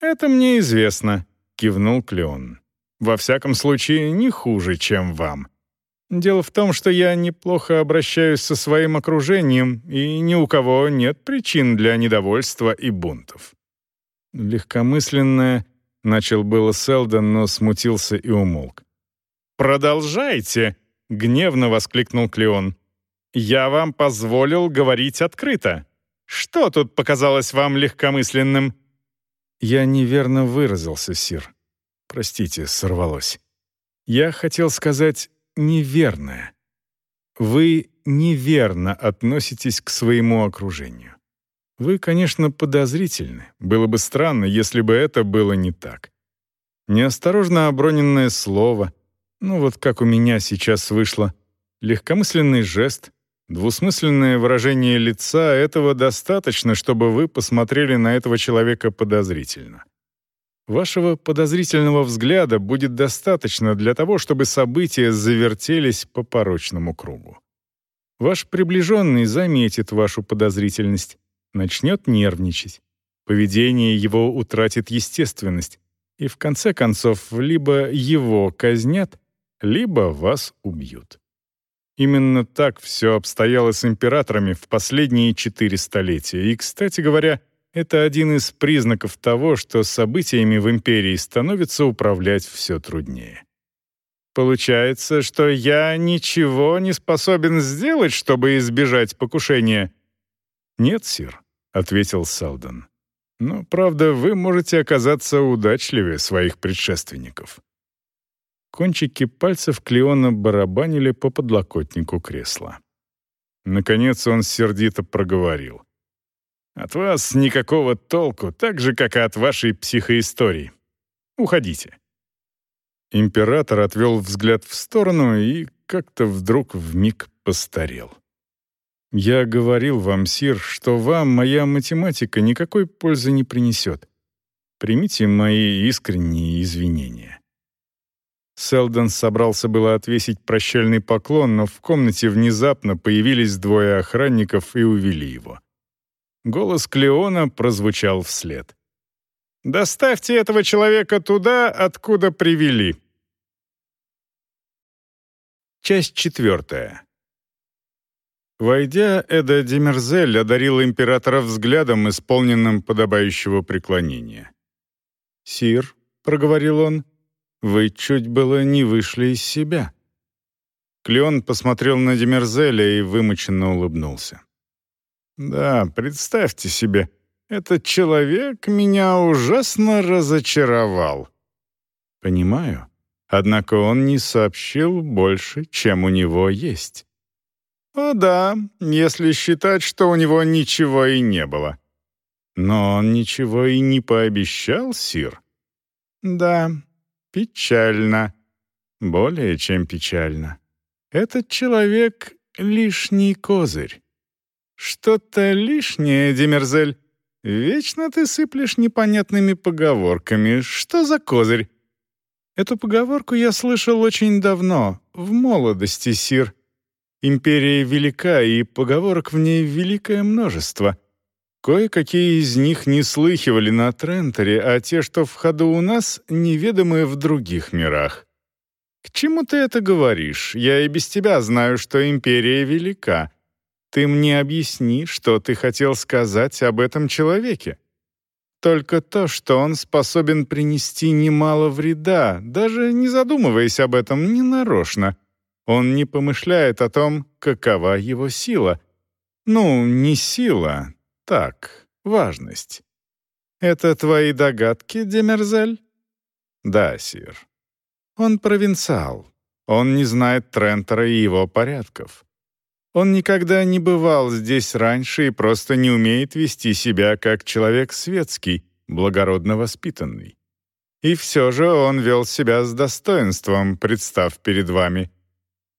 Это мне известно, — кивнул Клеон. «Во всяком случае, не хуже, чем вам. Дело в том, что я неплохо обращаюсь со своим окружением, и ни у кого нет причин для недовольства и бунтов. Легкомысленное, начал было Селдон, но смутился и умолк. «Продолжайте!» — гневно воскликнул Клеон. «Я вам позволил говорить открыто. Что тут показалось вам легкомысленным?» «Я неверно выразился, Сир. Простите, сорвалось. Я хотел сказать «неверное». Вы неверно относитесь к своему окружению. Вы, конечно, подозрительны. Было бы странно, если бы это было не так. Неосторожно оброненное слово, ну вот как у меня сейчас вышло, легкомысленный жест, двусмысленное выражение лица — этого достаточно, чтобы вы посмотрели на этого человека подозрительно. Вашего подозрительного взгляда будет достаточно для того, чтобы события завертелись по порочному кругу. Ваш приближенный заметит вашу подозрительность, начнет нервничать. Поведение его утратит естественность, и в конце концов либо его казнят, либо вас убьют. Именно так все обстояло с императорами в последние четыре столетия, и, кстати говоря, это один из признаков того, что событиями в империи становится управлять все труднее. Получается, что я ничего не способен сделать, чтобы избежать покушения. Нет, сир, ответил Салден. Но правда, вы можете оказаться удачливее своих предшественников. Кончики пальцев Клеона барабанили по подлокотнику кресла. Наконец он сердито проговорил. «От вас никакого толку, так же, как и от вашей психоистории. Уходите». Император отвел взгляд в сторону и как-то вдруг вмиг постарел. «Я говорил вам, Сир, что вам моя математика никакой пользы не принесет. Примите мои искренние извинения». Селдон собрался было отвесить прощальный поклон, но в комнате внезапно появились двое охранников и увели его. Голос Клеона прозвучал вслед. «Доставьте этого человека туда, откуда привели». Часть четвертая. Войдя, Эда Демерзель одарил императора взглядом, исполненным подобающего преклонения. «Сир», — проговорил он, — вы чуть было не вышли из себя». Клеон посмотрел на Демерзеля и вымученно улыбнулся. «Да, представьте себе, этот человек меня ужасно разочаровал». «Понимаю. Однако он не сообщил больше, чем у него есть». «О да, если считать, что у него ничего и не было». «Но он ничего и не пообещал, Сир». «Да, Печально. Более чем печально. Этот человек — лишний козырь. Что-то лишнее, Демерзель. Вечно ты сыплешь непонятными поговорками. Что за козырь? Эту поговорку я слышал очень давно, в молодости, Сир. Империя велика, и поговорок в ней великое множество. Кое-какие из них не слыхивали на Трентере, а те, что в ходу у нас, неведомые в других мирах. К чему ты это говоришь? Я и без тебя знаю, что империя велика. Ты мне объясни, что ты хотел сказать об этом человеке. Только то, что он способен принести немало вреда, даже не задумываясь об этом ненарочно. Он не помышляет о том, какова его сила. Ну, не сила, так, важность. Это твои догадки, Демерзель? Да, сир. Он провинциал. Он не знает Трентера и его порядков. Он никогда не бывал здесь раньше и просто не умеет вести себя как человек светский, благородно воспитанный. И все же он вел себя с достоинством, представ перед вами.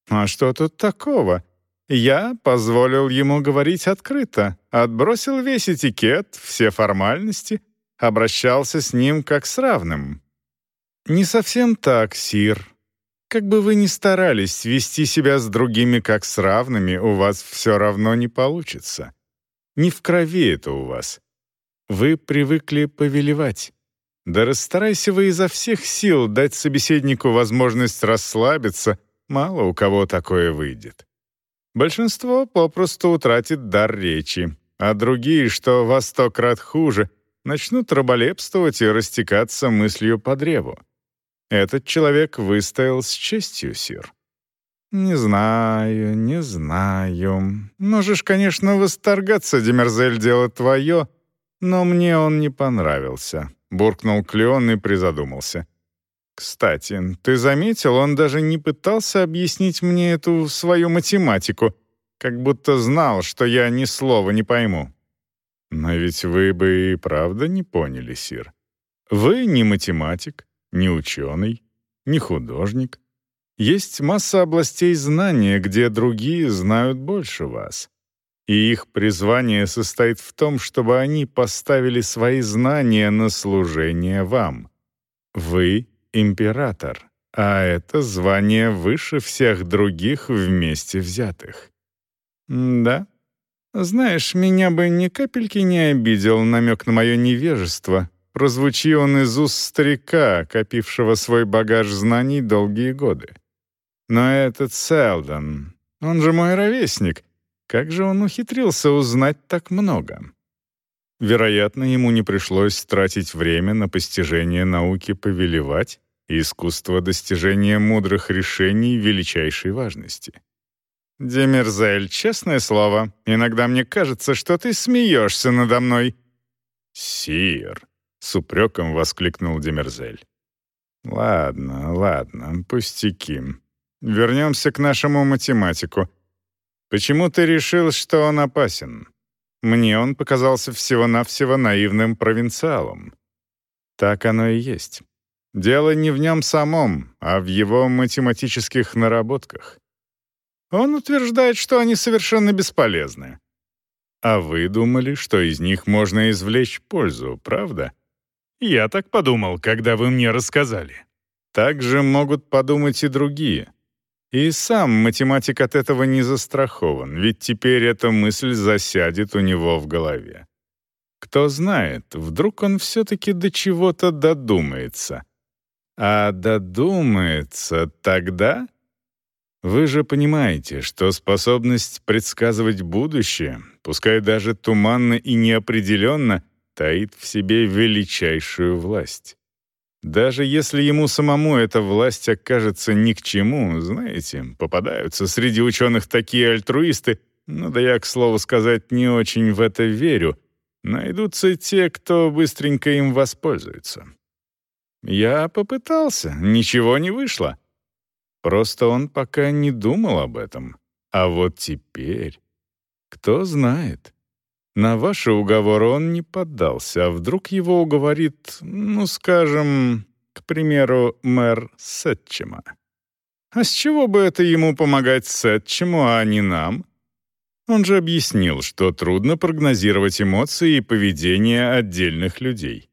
А что тут такого? Я позволил ему говорить открыто, отбросил весь этикет, все формальности, обращался с ним как с равным. «Не совсем так, Сир. Как бы вы ни старались вести себя с другими как с равными, у вас все равно не получится. Не в крови это у вас. Вы привыкли повелевать. Да расстарайся вы изо всех сил дать собеседнику возможность расслабиться, мало у кого такое выйдет. Большинство попросту утратит дар речи, а другие, что во сто крат хуже, начнут раболепствовать и растекаться мыслью по древу. Этот человек выстоял с честью, сир. «Не знаю, не знаю. Можешь, конечно, восторгаться, Демерзель, дело твое, но мне он не понравился», — буркнул Клеон и призадумался. «Кстати, ты заметил, он даже не пытался объяснить мне эту свою математику, как будто знал, что я ни слова не пойму». «Но ведь вы бы и правда не поняли, Сир. Вы не математик, не ученый, не художник». Есть масса областей знания, где другие знают больше вас. И их призвание состоит в том, чтобы они поставили свои знания на служение вам. Вы — император, а это звание выше всех других вместе взятых. да? Знаешь, меня бы ни капельки не обидел намек на мое невежество, прозвучи он из уст старика, копившего свой багаж знаний долгие годы. Но этот Селдон, он же мой ровесник. Как же он ухитрился узнать так много? Вероятно, ему не пришлось тратить время на постижение науки повелевать и искусство достижения мудрых решений величайшей важности. «Демерзель, честное слово, иногда мне кажется, что ты смеешься надо мной». «Сир!» — с упреком воскликнул Демерзель. «Ладно, ладно, пустяки. Вернемся к нашему математику. Почему ты решил, что он опасен? Мне он показался всего-навсего наивным провинциалом. Так оно и есть. Дело не в нем самом, а в его математических наработках. Он утверждает, что они совершенно бесполезны. А вы думали, что из них можно извлечь пользу, правда? Я так подумал, когда вы мне рассказали. Так же могут подумать и другие. И сам математик от этого не застрахован, ведь теперь эта мысль засядет у него в голове. Кто знает, вдруг он все-таки до чего-то додумается. А додумается тогда... Вы же понимаете, что способность предсказывать будущее, пускай даже туманно и неопределенно, таит в себе величайшую власть. Даже если ему самому эта власть окажется ни к чему, знаете, попадаются среди ученых такие альтруисты, ну да я, к слову сказать, не очень в это верю, найдутся те, кто быстренько им воспользуется. Я попытался, ничего не вышло. Просто он пока не думал об этом. А вот теперь... Кто знает. На ваши уговоры он не поддался, а вдруг его уговорит, ну, скажем, к примеру, мэр Сетчема. А с чего бы это ему помогать Сетчему, а не нам? Он же объяснил, что трудно прогнозировать эмоции и поведение отдельных людей.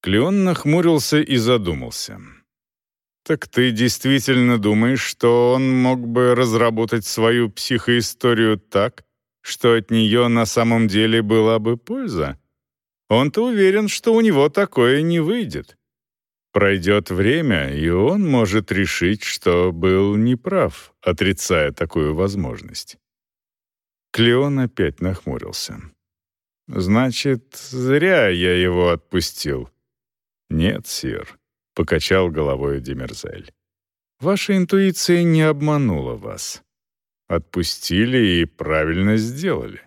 Клеон нахмурился и задумался. «Так ты действительно думаешь, что он мог бы разработать свою психоисторию так, что от нее на самом деле была бы польза. Он-то уверен, что у него такое не выйдет. Пройдет время, и он может решить, что был неправ, отрицая такую возможность. Клеон опять нахмурился. «Значит, зря я его отпустил». «Нет, сир», — покачал головой Демерзель. «Ваша интуиция не обманула вас. Отпустили и правильно сделали.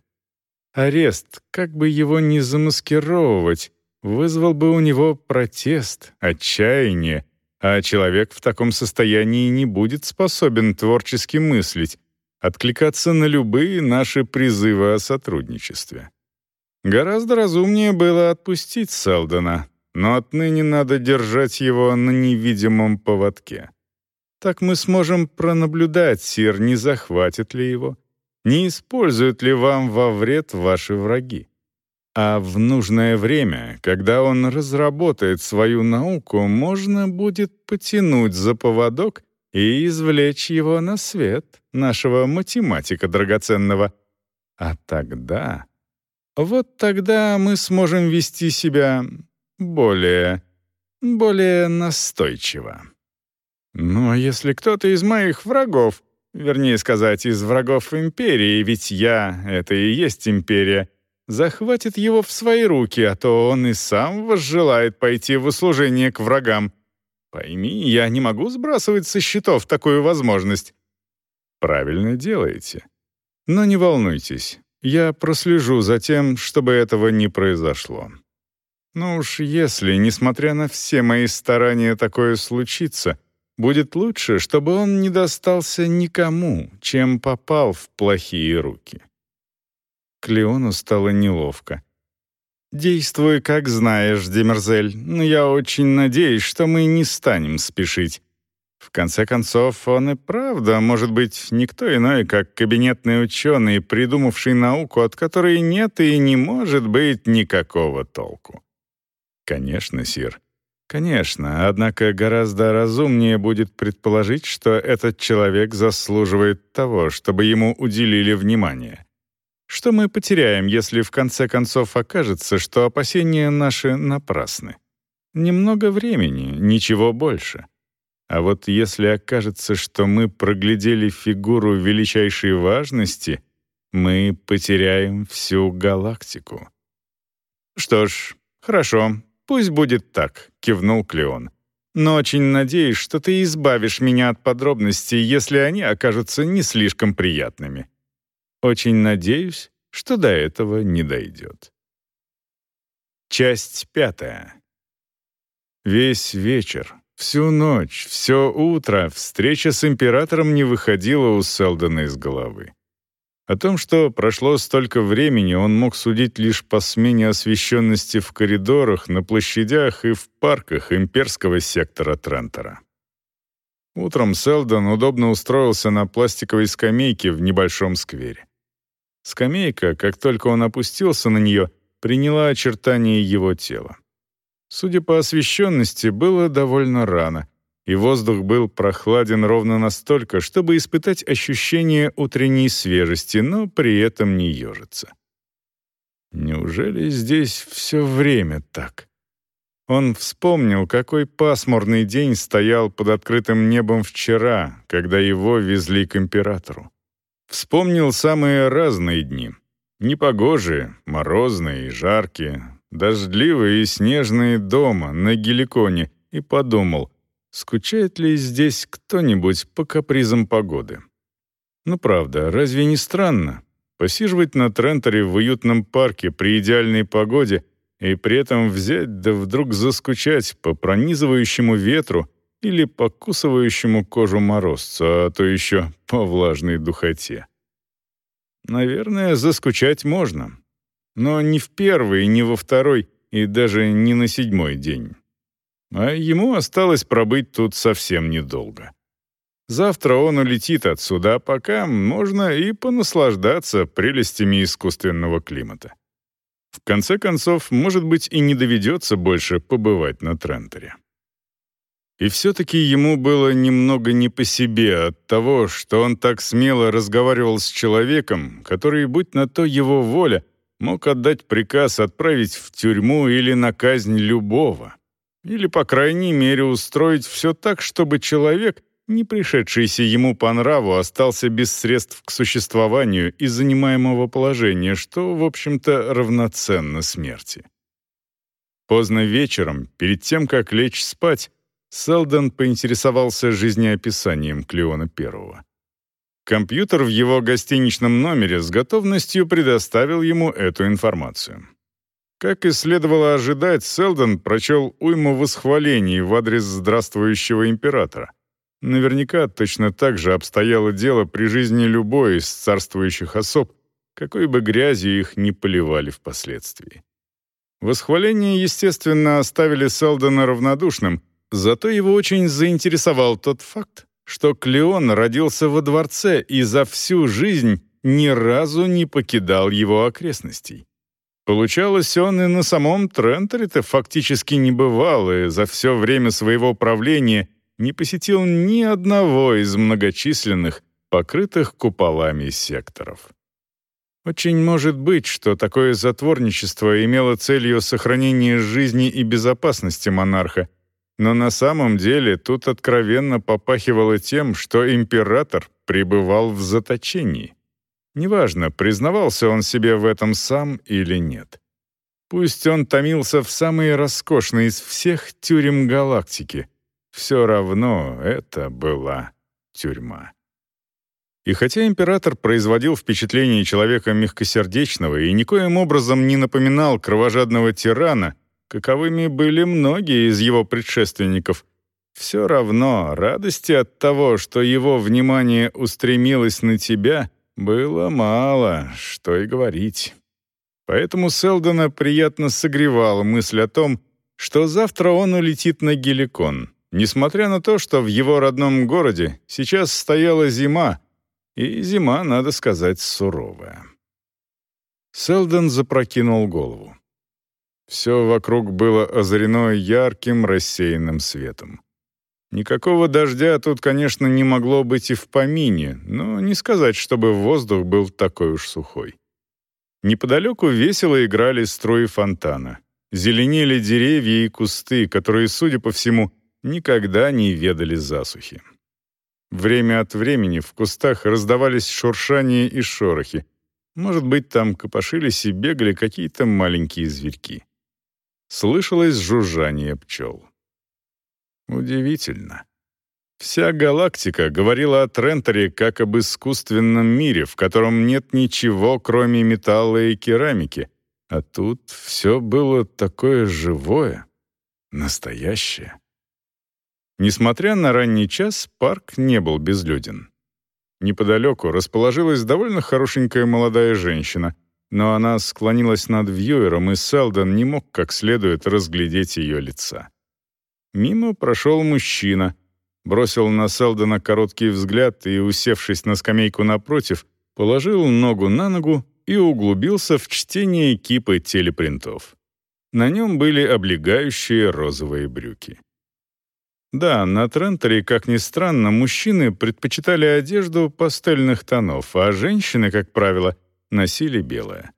Арест, как бы его ни замаскировывать, вызвал бы у него протест, отчаяние, а человек в таком состоянии не будет способен творчески мыслить, откликаться на любые наши призывы о сотрудничестве. Гораздо разумнее было отпустить Селдона, но отныне надо держать его на невидимом поводке. Так мы сможем пронаблюдать, сир, не захватит ли его, не используют ли вам во вред ваши враги. А в нужное время, когда он разработает свою науку, можно будет потянуть за поводок и извлечь его на свет, нашего математика драгоценного. А тогда... Вот тогда мы сможем вести себя более... более настойчиво. «Ну, а если кто-то из моих врагов, вернее сказать, из врагов империи, ведь я — это и есть империя, захватит его в свои руки, а то он и сам возжелает пойти в услужение к врагам. Пойми, я не могу сбрасывать со счетов такую возможность. Правильно делаете. Но не волнуйтесь, я прослежу за тем, чтобы этого не произошло. Ну уж если, несмотря на все мои старания, такое случится, будет лучше, чтобы он не достался никому, чем попал в плохие руки. Клеону стало неловко. «Действуй, как знаешь, Демерзель, но я очень надеюсь, что мы не станем спешить. В конце концов, он и правда может быть никто иной, как кабинетный ученый, придумавший науку, от которой нет и не может быть никакого толку». «Конечно, Сир. Конечно, однако гораздо разумнее будет предположить, что этот человек заслуживает того, чтобы ему уделили внимание. Что мы потеряем, если в конце концов окажется, что опасения наши напрасны? Немного времени, ничего больше. А вот если окажется, что мы проглядели фигуру величайшей важности, мы потеряем всю галактику. «Что ж, хорошо, пусть будет так», — кивнул Клеон. «Но очень надеюсь, что ты избавишь меня от подробностей, если они окажутся не слишком приятными». Очень надеюсь, что до этого не дойдет. Часть пятая. Весь вечер, всю ночь, все утро встреча с императором не выходила у Селдона из головы. О том, что прошло столько времени, он мог судить лишь по смене освещенности в коридорах, на площадях и в парках имперского сектора Трентера. Утром Селдон удобно устроился на пластиковой скамейке в небольшом сквере. Скамейка, как только он опустился на нее, приняла очертания его тела. Судя по освещенности, было довольно рано, и воздух был прохладен ровно настолько, чтобы испытать ощущение утренней свежести, но при этом не ежиться. Неужели здесь все время так? Он вспомнил, какой пасмурный день стоял под открытым небом вчера, когда его везли к императору. Вспомнил самые разные дни. Непогожие, морозные и жаркие, дождливые и снежные дома на Геликоне и подумал, скучает ли здесь кто-нибудь по капризам погоды. Ну правда, разве не странно? Посиживать на Тренторе в уютном парке при идеальной погоде и при этом взять да вдруг заскучать по пронизывающему ветру или покусывающему кожу морозцу, а то еще по влажной духоте. Наверное, заскучать можно. Но не в первый, не во второй и даже не на седьмой день. А ему осталось пробыть тут совсем недолго. Завтра он улетит отсюда, а пока можно и понаслаждаться прелестями искусственного климата. В конце концов, может быть, и не доведется больше побывать на Трентере. И все-таки ему было немного не по себе от того, что он так смело разговаривал с человеком, который, будь на то его воля, мог отдать приказ отправить в тюрьму или на казнь любого. Или, по крайней мере, устроить все так, чтобы человек, не пришедшийся ему по нраву, остался без средств к существованию и занимаемого положения, что, в общем-то, равноценно смерти. Поздно вечером, перед тем, как лечь спать, Селдон поинтересовался жизнеописанием Клеона Первого. Компьютер в его гостиничном номере с готовностью предоставил ему эту информацию. Как и следовало ожидать, Селдон прочел уйму восхвалений в адрес здравствующего императора. Наверняка точно так же обстояло дело при жизни любой из царствующих особ, какой бы грязью их не поливали впоследствии. Восхваления, естественно, оставили Селдона равнодушным — Зато его очень заинтересовал тот факт, что Клеон родился во дворце и за всю жизнь ни разу не покидал его окрестностей. Получалось, он и на самом Тренторе-то фактически не бывал, и за все время своего правления не посетил ни одного из многочисленных, покрытых куполами секторов. Очень может быть, что такое затворничество имело целью сохранение жизни и безопасности монарха, но на самом деле тут откровенно попахивало тем, что император пребывал в заточении. Неважно, признавался он себе в этом сам или нет. Пусть он томился в самой роскошной из всех тюрем галактики, все равно это была тюрьма. И хотя император производил впечатление человека мягкосердечного и никоим образом не напоминал кровожадного тирана, каковыми были многие из его предшественников, все равно радости от того, что его внимание устремилось на тебя, было мало, что и говорить. Поэтому Селдона приятно согревала мысль о том, что завтра он улетит на Геликон, несмотря на то, что в его родном городе сейчас стояла зима, и зима, надо сказать, суровая. Селдон запрокинул голову. Все вокруг было озарено ярким рассеянным светом. Никакого дождя тут, конечно, не могло быть и в помине, но не сказать, чтобы воздух был такой уж сухой. Неподалеку весело играли струи фонтана. Зеленели деревья и кусты, которые, судя по всему, никогда не ведали засухи. Время от времени в кустах раздавались шуршания и шорохи. Может быть, там копошились и бегали какие-то маленькие зверьки. Слышалось жужжание пчел. Удивительно. Вся галактика говорила о Тренторе как об искусственном мире, в котором нет ничего, кроме металла и керамики. А тут все было такое живое, настоящее. Несмотря на ранний час, парк не был безлюден. Неподалеку расположилась довольно хорошенькая молодая женщина, но она склонилась над вьюером, и Селдон не мог как следует разглядеть ее лица. Мимо прошел мужчина, бросил на Селдона короткий взгляд и, усевшись на скамейку напротив, положил ногу на ногу и углубился в чтение кипы телепринтов. На нем были облегающие розовые брюки. Да, на Тренторе, как ни странно, мужчины предпочитали одежду пастельных тонов, а женщины, как правило, носили белое.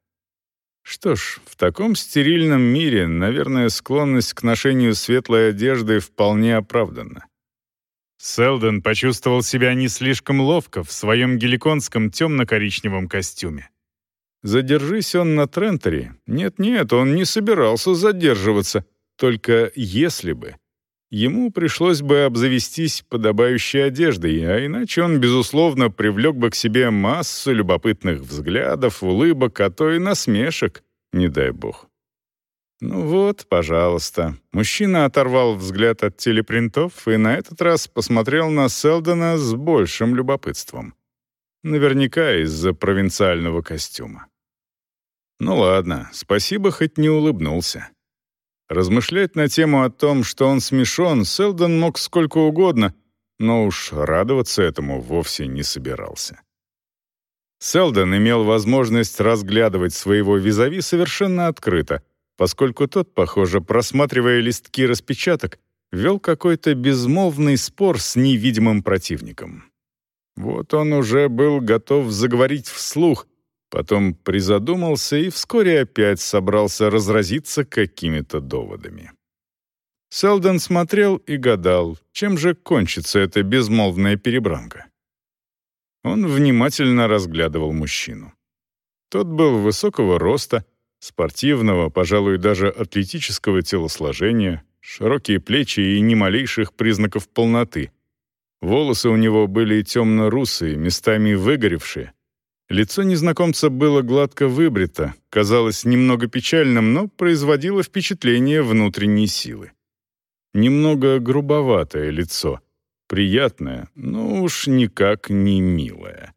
Что ж, в таком стерильном мире, наверное, склонность к ношению светлой одежды вполне оправдана. Селден почувствовал себя не слишком ловко в своем геликонском темно-коричневом костюме. Задержись он на Тренторе, нет-нет, он не собирался задерживаться, только если бы — ему пришлось бы обзавестись подобающей одеждой, а иначе он, безусловно, привлек бы к себе массу любопытных взглядов, улыбок, а то и насмешек, не дай бог. Ну вот, пожалуйста. Мужчина оторвал взгляд от телепринтов и на этот раз посмотрел на Селдона с большим любопытством. Наверняка из-за провинциального костюма. Ну ладно, спасибо, хоть не улыбнулся. Размышлять на тему о том, что он смешон, Селдон мог сколько угодно, но уж радоваться этому вовсе не собирался. Селдон имел возможность разглядывать своего визави совершенно открыто, поскольку тот, похоже, просматривая листки распечаток, вел какой-то безмолвный спор с невидимым противником. Вот он уже был готов заговорить вслух, Потом призадумался и вскоре опять собрался разразиться какими-то доводами. Селдон смотрел и гадал, чем же кончится эта безмолвная перебранка. Он внимательно разглядывал мужчину. Тот был высокого роста, спортивного, пожалуй, даже атлетического телосложения, широкие плечи и ни малейших признаков полноты. Волосы у него были темно-русые, местами выгоревшие, Лицо незнакомца было гладко выбрито, казалось немного печальным, но производило впечатление внутренней силы. Немного грубоватое лицо, приятное, но уж никак не милое.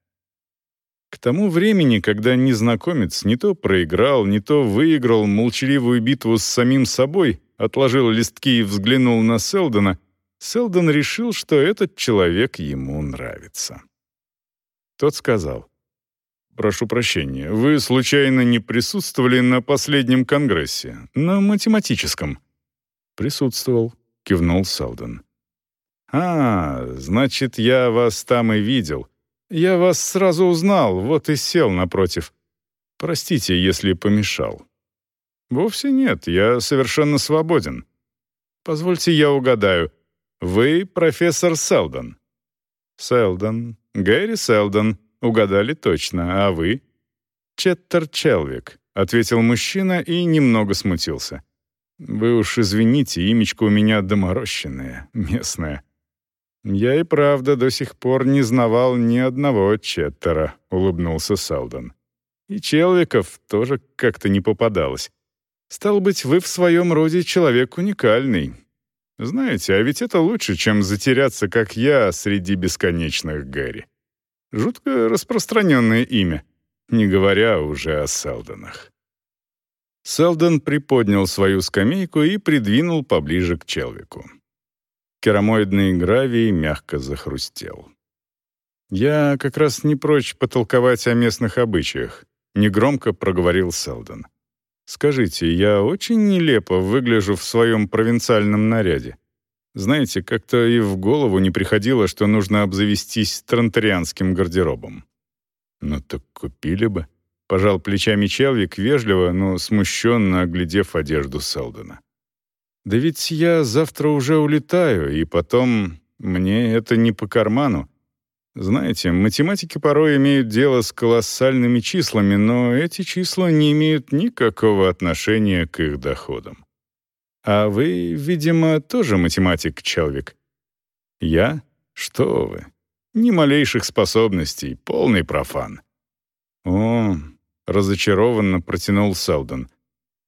К тому времени, когда незнакомец не то проиграл, не то выиграл молчаливую битву с самим собой, отложил листки и взглянул на Селдона, Селдон решил, что этот человек ему нравится. Тот сказал, прошу прощения, вы случайно не присутствовали на последнем конгрессе, на математическом?» «Присутствовал», — кивнул Селдон. «А, значит, я вас там и видел. Я вас сразу узнал, вот и сел напротив. Простите, если помешал». «Вовсе нет, я совершенно свободен. Позвольте я угадаю. Вы профессор Селдон?» «Селдон, Гэри Селдон», Угадали точно, а вы?» «Четтер Челвик», — ответил мужчина и немного смутился. «Вы уж извините, имечко у меня доморощенное, местное». «Я и правда до сих пор не знавал ни одного Четтера», — улыбнулся Салдон. «И Челвиков тоже как-то не попадалось. Стал быть, вы в своем роде человек уникальный. Знаете, а ведь это лучше, чем затеряться, как я, среди бесконечных Гэри. Жутко распространенное имя, не говоря уже о Селдонах. Селдон приподнял свою скамейку и придвинул поближе к Челвику. Керамоидный гравий мягко захрустел. «Я как раз не прочь потолковать о местных обычаях», — негромко проговорил Селдон. «Скажите, я очень нелепо выгляжу в своем провинциальном наряде. Знаете, как-то и в голову не приходило, что нужно обзавестись тронтарианским гардеробом. «Ну так купили бы», — пожал плечами Челвик, вежливо, но смущенно оглядев одежду Селдона. «Да ведь я завтра уже улетаю, и потом мне это не по карману. Знаете, математики порой имеют дело с колоссальными числами, но эти числа не имеют никакого отношения к их доходам. А вы, видимо, тоже математик, Челвик. Я? Что вы? Ни малейших способностей, полный профан. О, разочарованно протянул Селдон.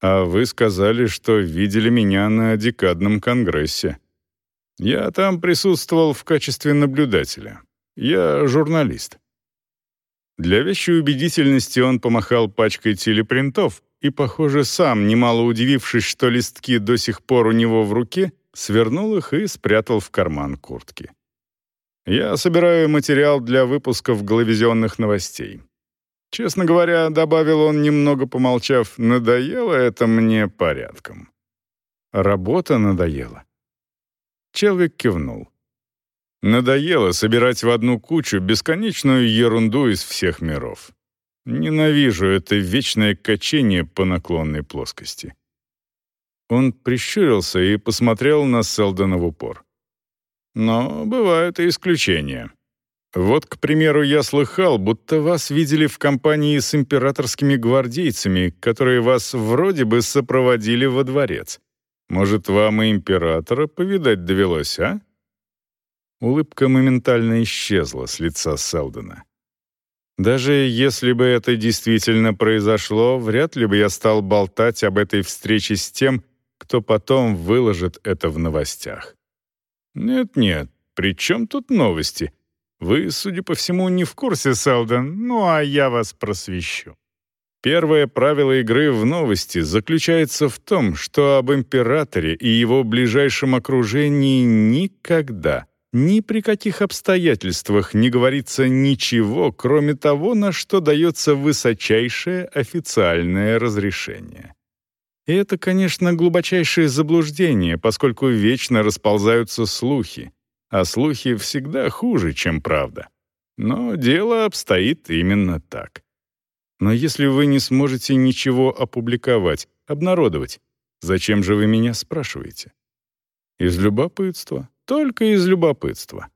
А вы сказали, что видели меня на декадном конгрессе. Я там присутствовал в качестве наблюдателя. Я журналист. Для вещей убедительности он помахал пачкой телепринтов, и, похоже, сам, немало удивившись, что листки до сих пор у него в руке, свернул их и спрятал в карман куртки. «Я собираю материал для выпусков головизионных новостей. Честно говоря, добавил он, немного помолчав, надоело это мне порядком. Работа надоела. Челвик кивнул. Надоело собирать в одну кучу бесконечную ерунду из всех миров. Ненавижу это вечное качение по наклонной плоскости. Он прищурился и посмотрел на Селдона в упор. Но бывают и исключения. Вот, к примеру, я слыхал, будто вас видели в компании с императорскими гвардейцами, которые вас вроде бы сопроводили во дворец. Может, вам и императора повидать довелось, а? Улыбка моментально исчезла с лица Селдона. Даже если бы это действительно произошло, вряд ли бы я стал болтать об этой встрече с тем, кто потом выложит это в новостях. Нет-нет, при чем тут новости? Вы, судя по всему, не в курсе, Селдон, ну а я вас просвещу. Первое правило игры в новости заключается в том, что об императоре и его ближайшем окружении никогда, ни при каких обстоятельствах не говорится ничего, кроме того, на что дается высочайшее официальное разрешение. И это, конечно, глубочайшее заблуждение, поскольку вечно расползаются слухи, а слухи всегда хуже, чем правда. Но дело обстоит именно так. Но если вы не сможете ничего опубликовать, обнародовать, зачем же вы меня спрашиваете? Из любопытства. Только из любопытства.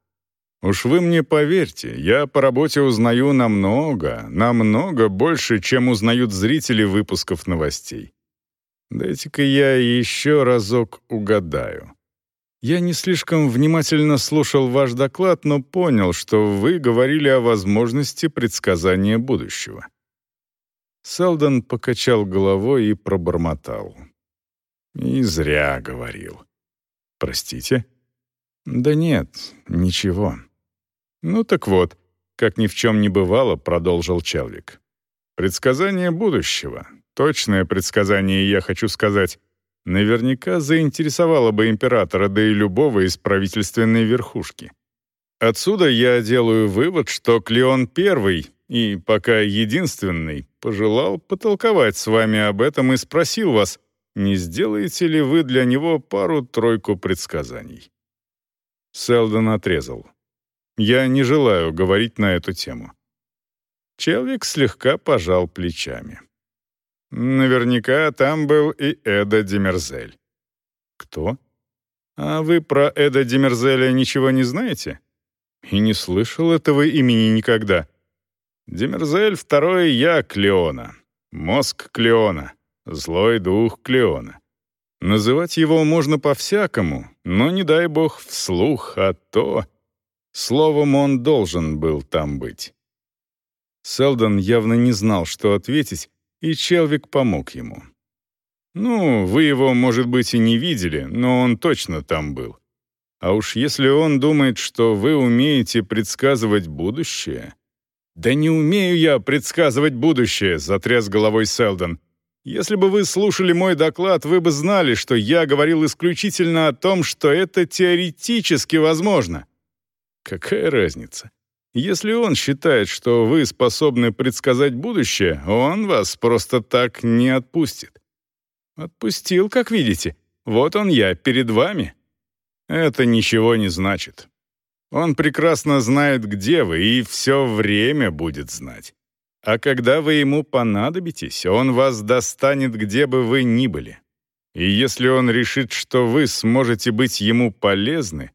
Уж вы мне поверьте, я по работе узнаю намного, намного больше, чем узнают зрители выпусков новостей. Дайте-ка я еще разок угадаю. Я не слишком внимательно слушал ваш доклад, но понял, что вы говорили о возможности предсказания будущего. Селдон покачал головой и пробормотал. И зря говорил. Простите? «Да нет, ничего». «Ну так вот», — как ни в чем не бывало, продолжил Челвик. «Предсказание будущего, точное предсказание, я хочу сказать, наверняка заинтересовало бы императора, да и любого из правительственной верхушки. Отсюда я делаю вывод, что Клеон I, и пока единственный, пожелал потолковать с вами об этом и спросил вас, не сделаете ли вы для него пару-тройку предсказаний. Селдон отрезал. «Я не желаю говорить на эту тему». Челвик слегка пожал плечами. «Наверняка там был и Эда Демерзель». «Кто?» «А вы про Эда Демерзеля ничего не знаете?» «И не слышал этого имени никогда». Демерзель второй я Клеона, мозг Клеона, злой дух Клеона. Называть его можно по-всякому, но не дай бог вслух, а то... Словом, он должен был там быть. Селдон явно не знал, что ответить, и Челвик помог ему. «Ну, вы его, может быть, и не видели, но он точно там был. А уж если он думает, что вы умеете предсказывать будущее...» «Да не умею я предсказывать будущее», — затряс головой Селдон. «Если бы вы слушали мой доклад, вы бы знали, что я говорил исключительно о том, что это теоретически возможно». «Какая разница? Если он считает, что вы способны предсказать будущее, он вас просто так не отпустит. Отпустил, как видите. Вот он я, перед вами. Это ничего не значит. Он прекрасно знает, где вы, и все время будет знать. А когда вы ему понадобитесь, он вас достанет, где бы вы ни были. И если он решит, что вы сможете быть ему полезны,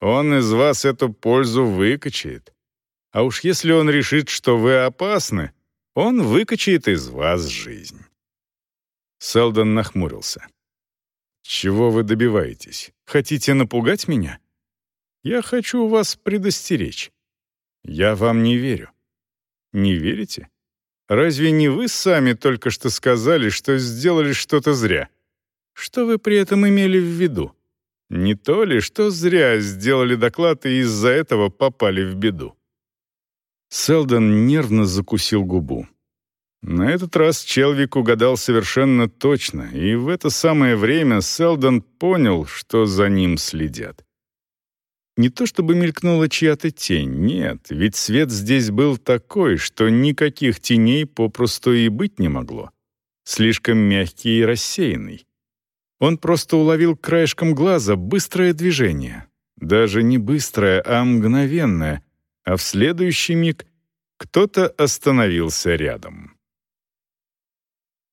он из вас эту пользу выкачает. А уж если он решит, что вы опасны, он выкачает из вас жизнь. Селдон нахмурился. «Чего вы добиваетесь? Хотите напугать меня? Я хочу вас предостеречь. Я вам не верю. Не верите? Разве не вы сами только что сказали, что сделали что-то зря? Что вы при этом имели в виду? Не то ли, что зря сделали доклад и из-за этого попали в беду? Селдон нервно закусил губу. На этот раз Челвик угадал совершенно точно, и в это самое время Селдон понял, что за ним следят. Не то чтобы мелькнула чья-то тень, нет, ведь свет здесь был такой, что никаких теней попросту и быть не могло. Слишком мягкий и рассеянный. Он просто уловил краешком глаза быстрое движение. Даже не быстрое, а мгновенное — а в следующий миг кто-то остановился рядом.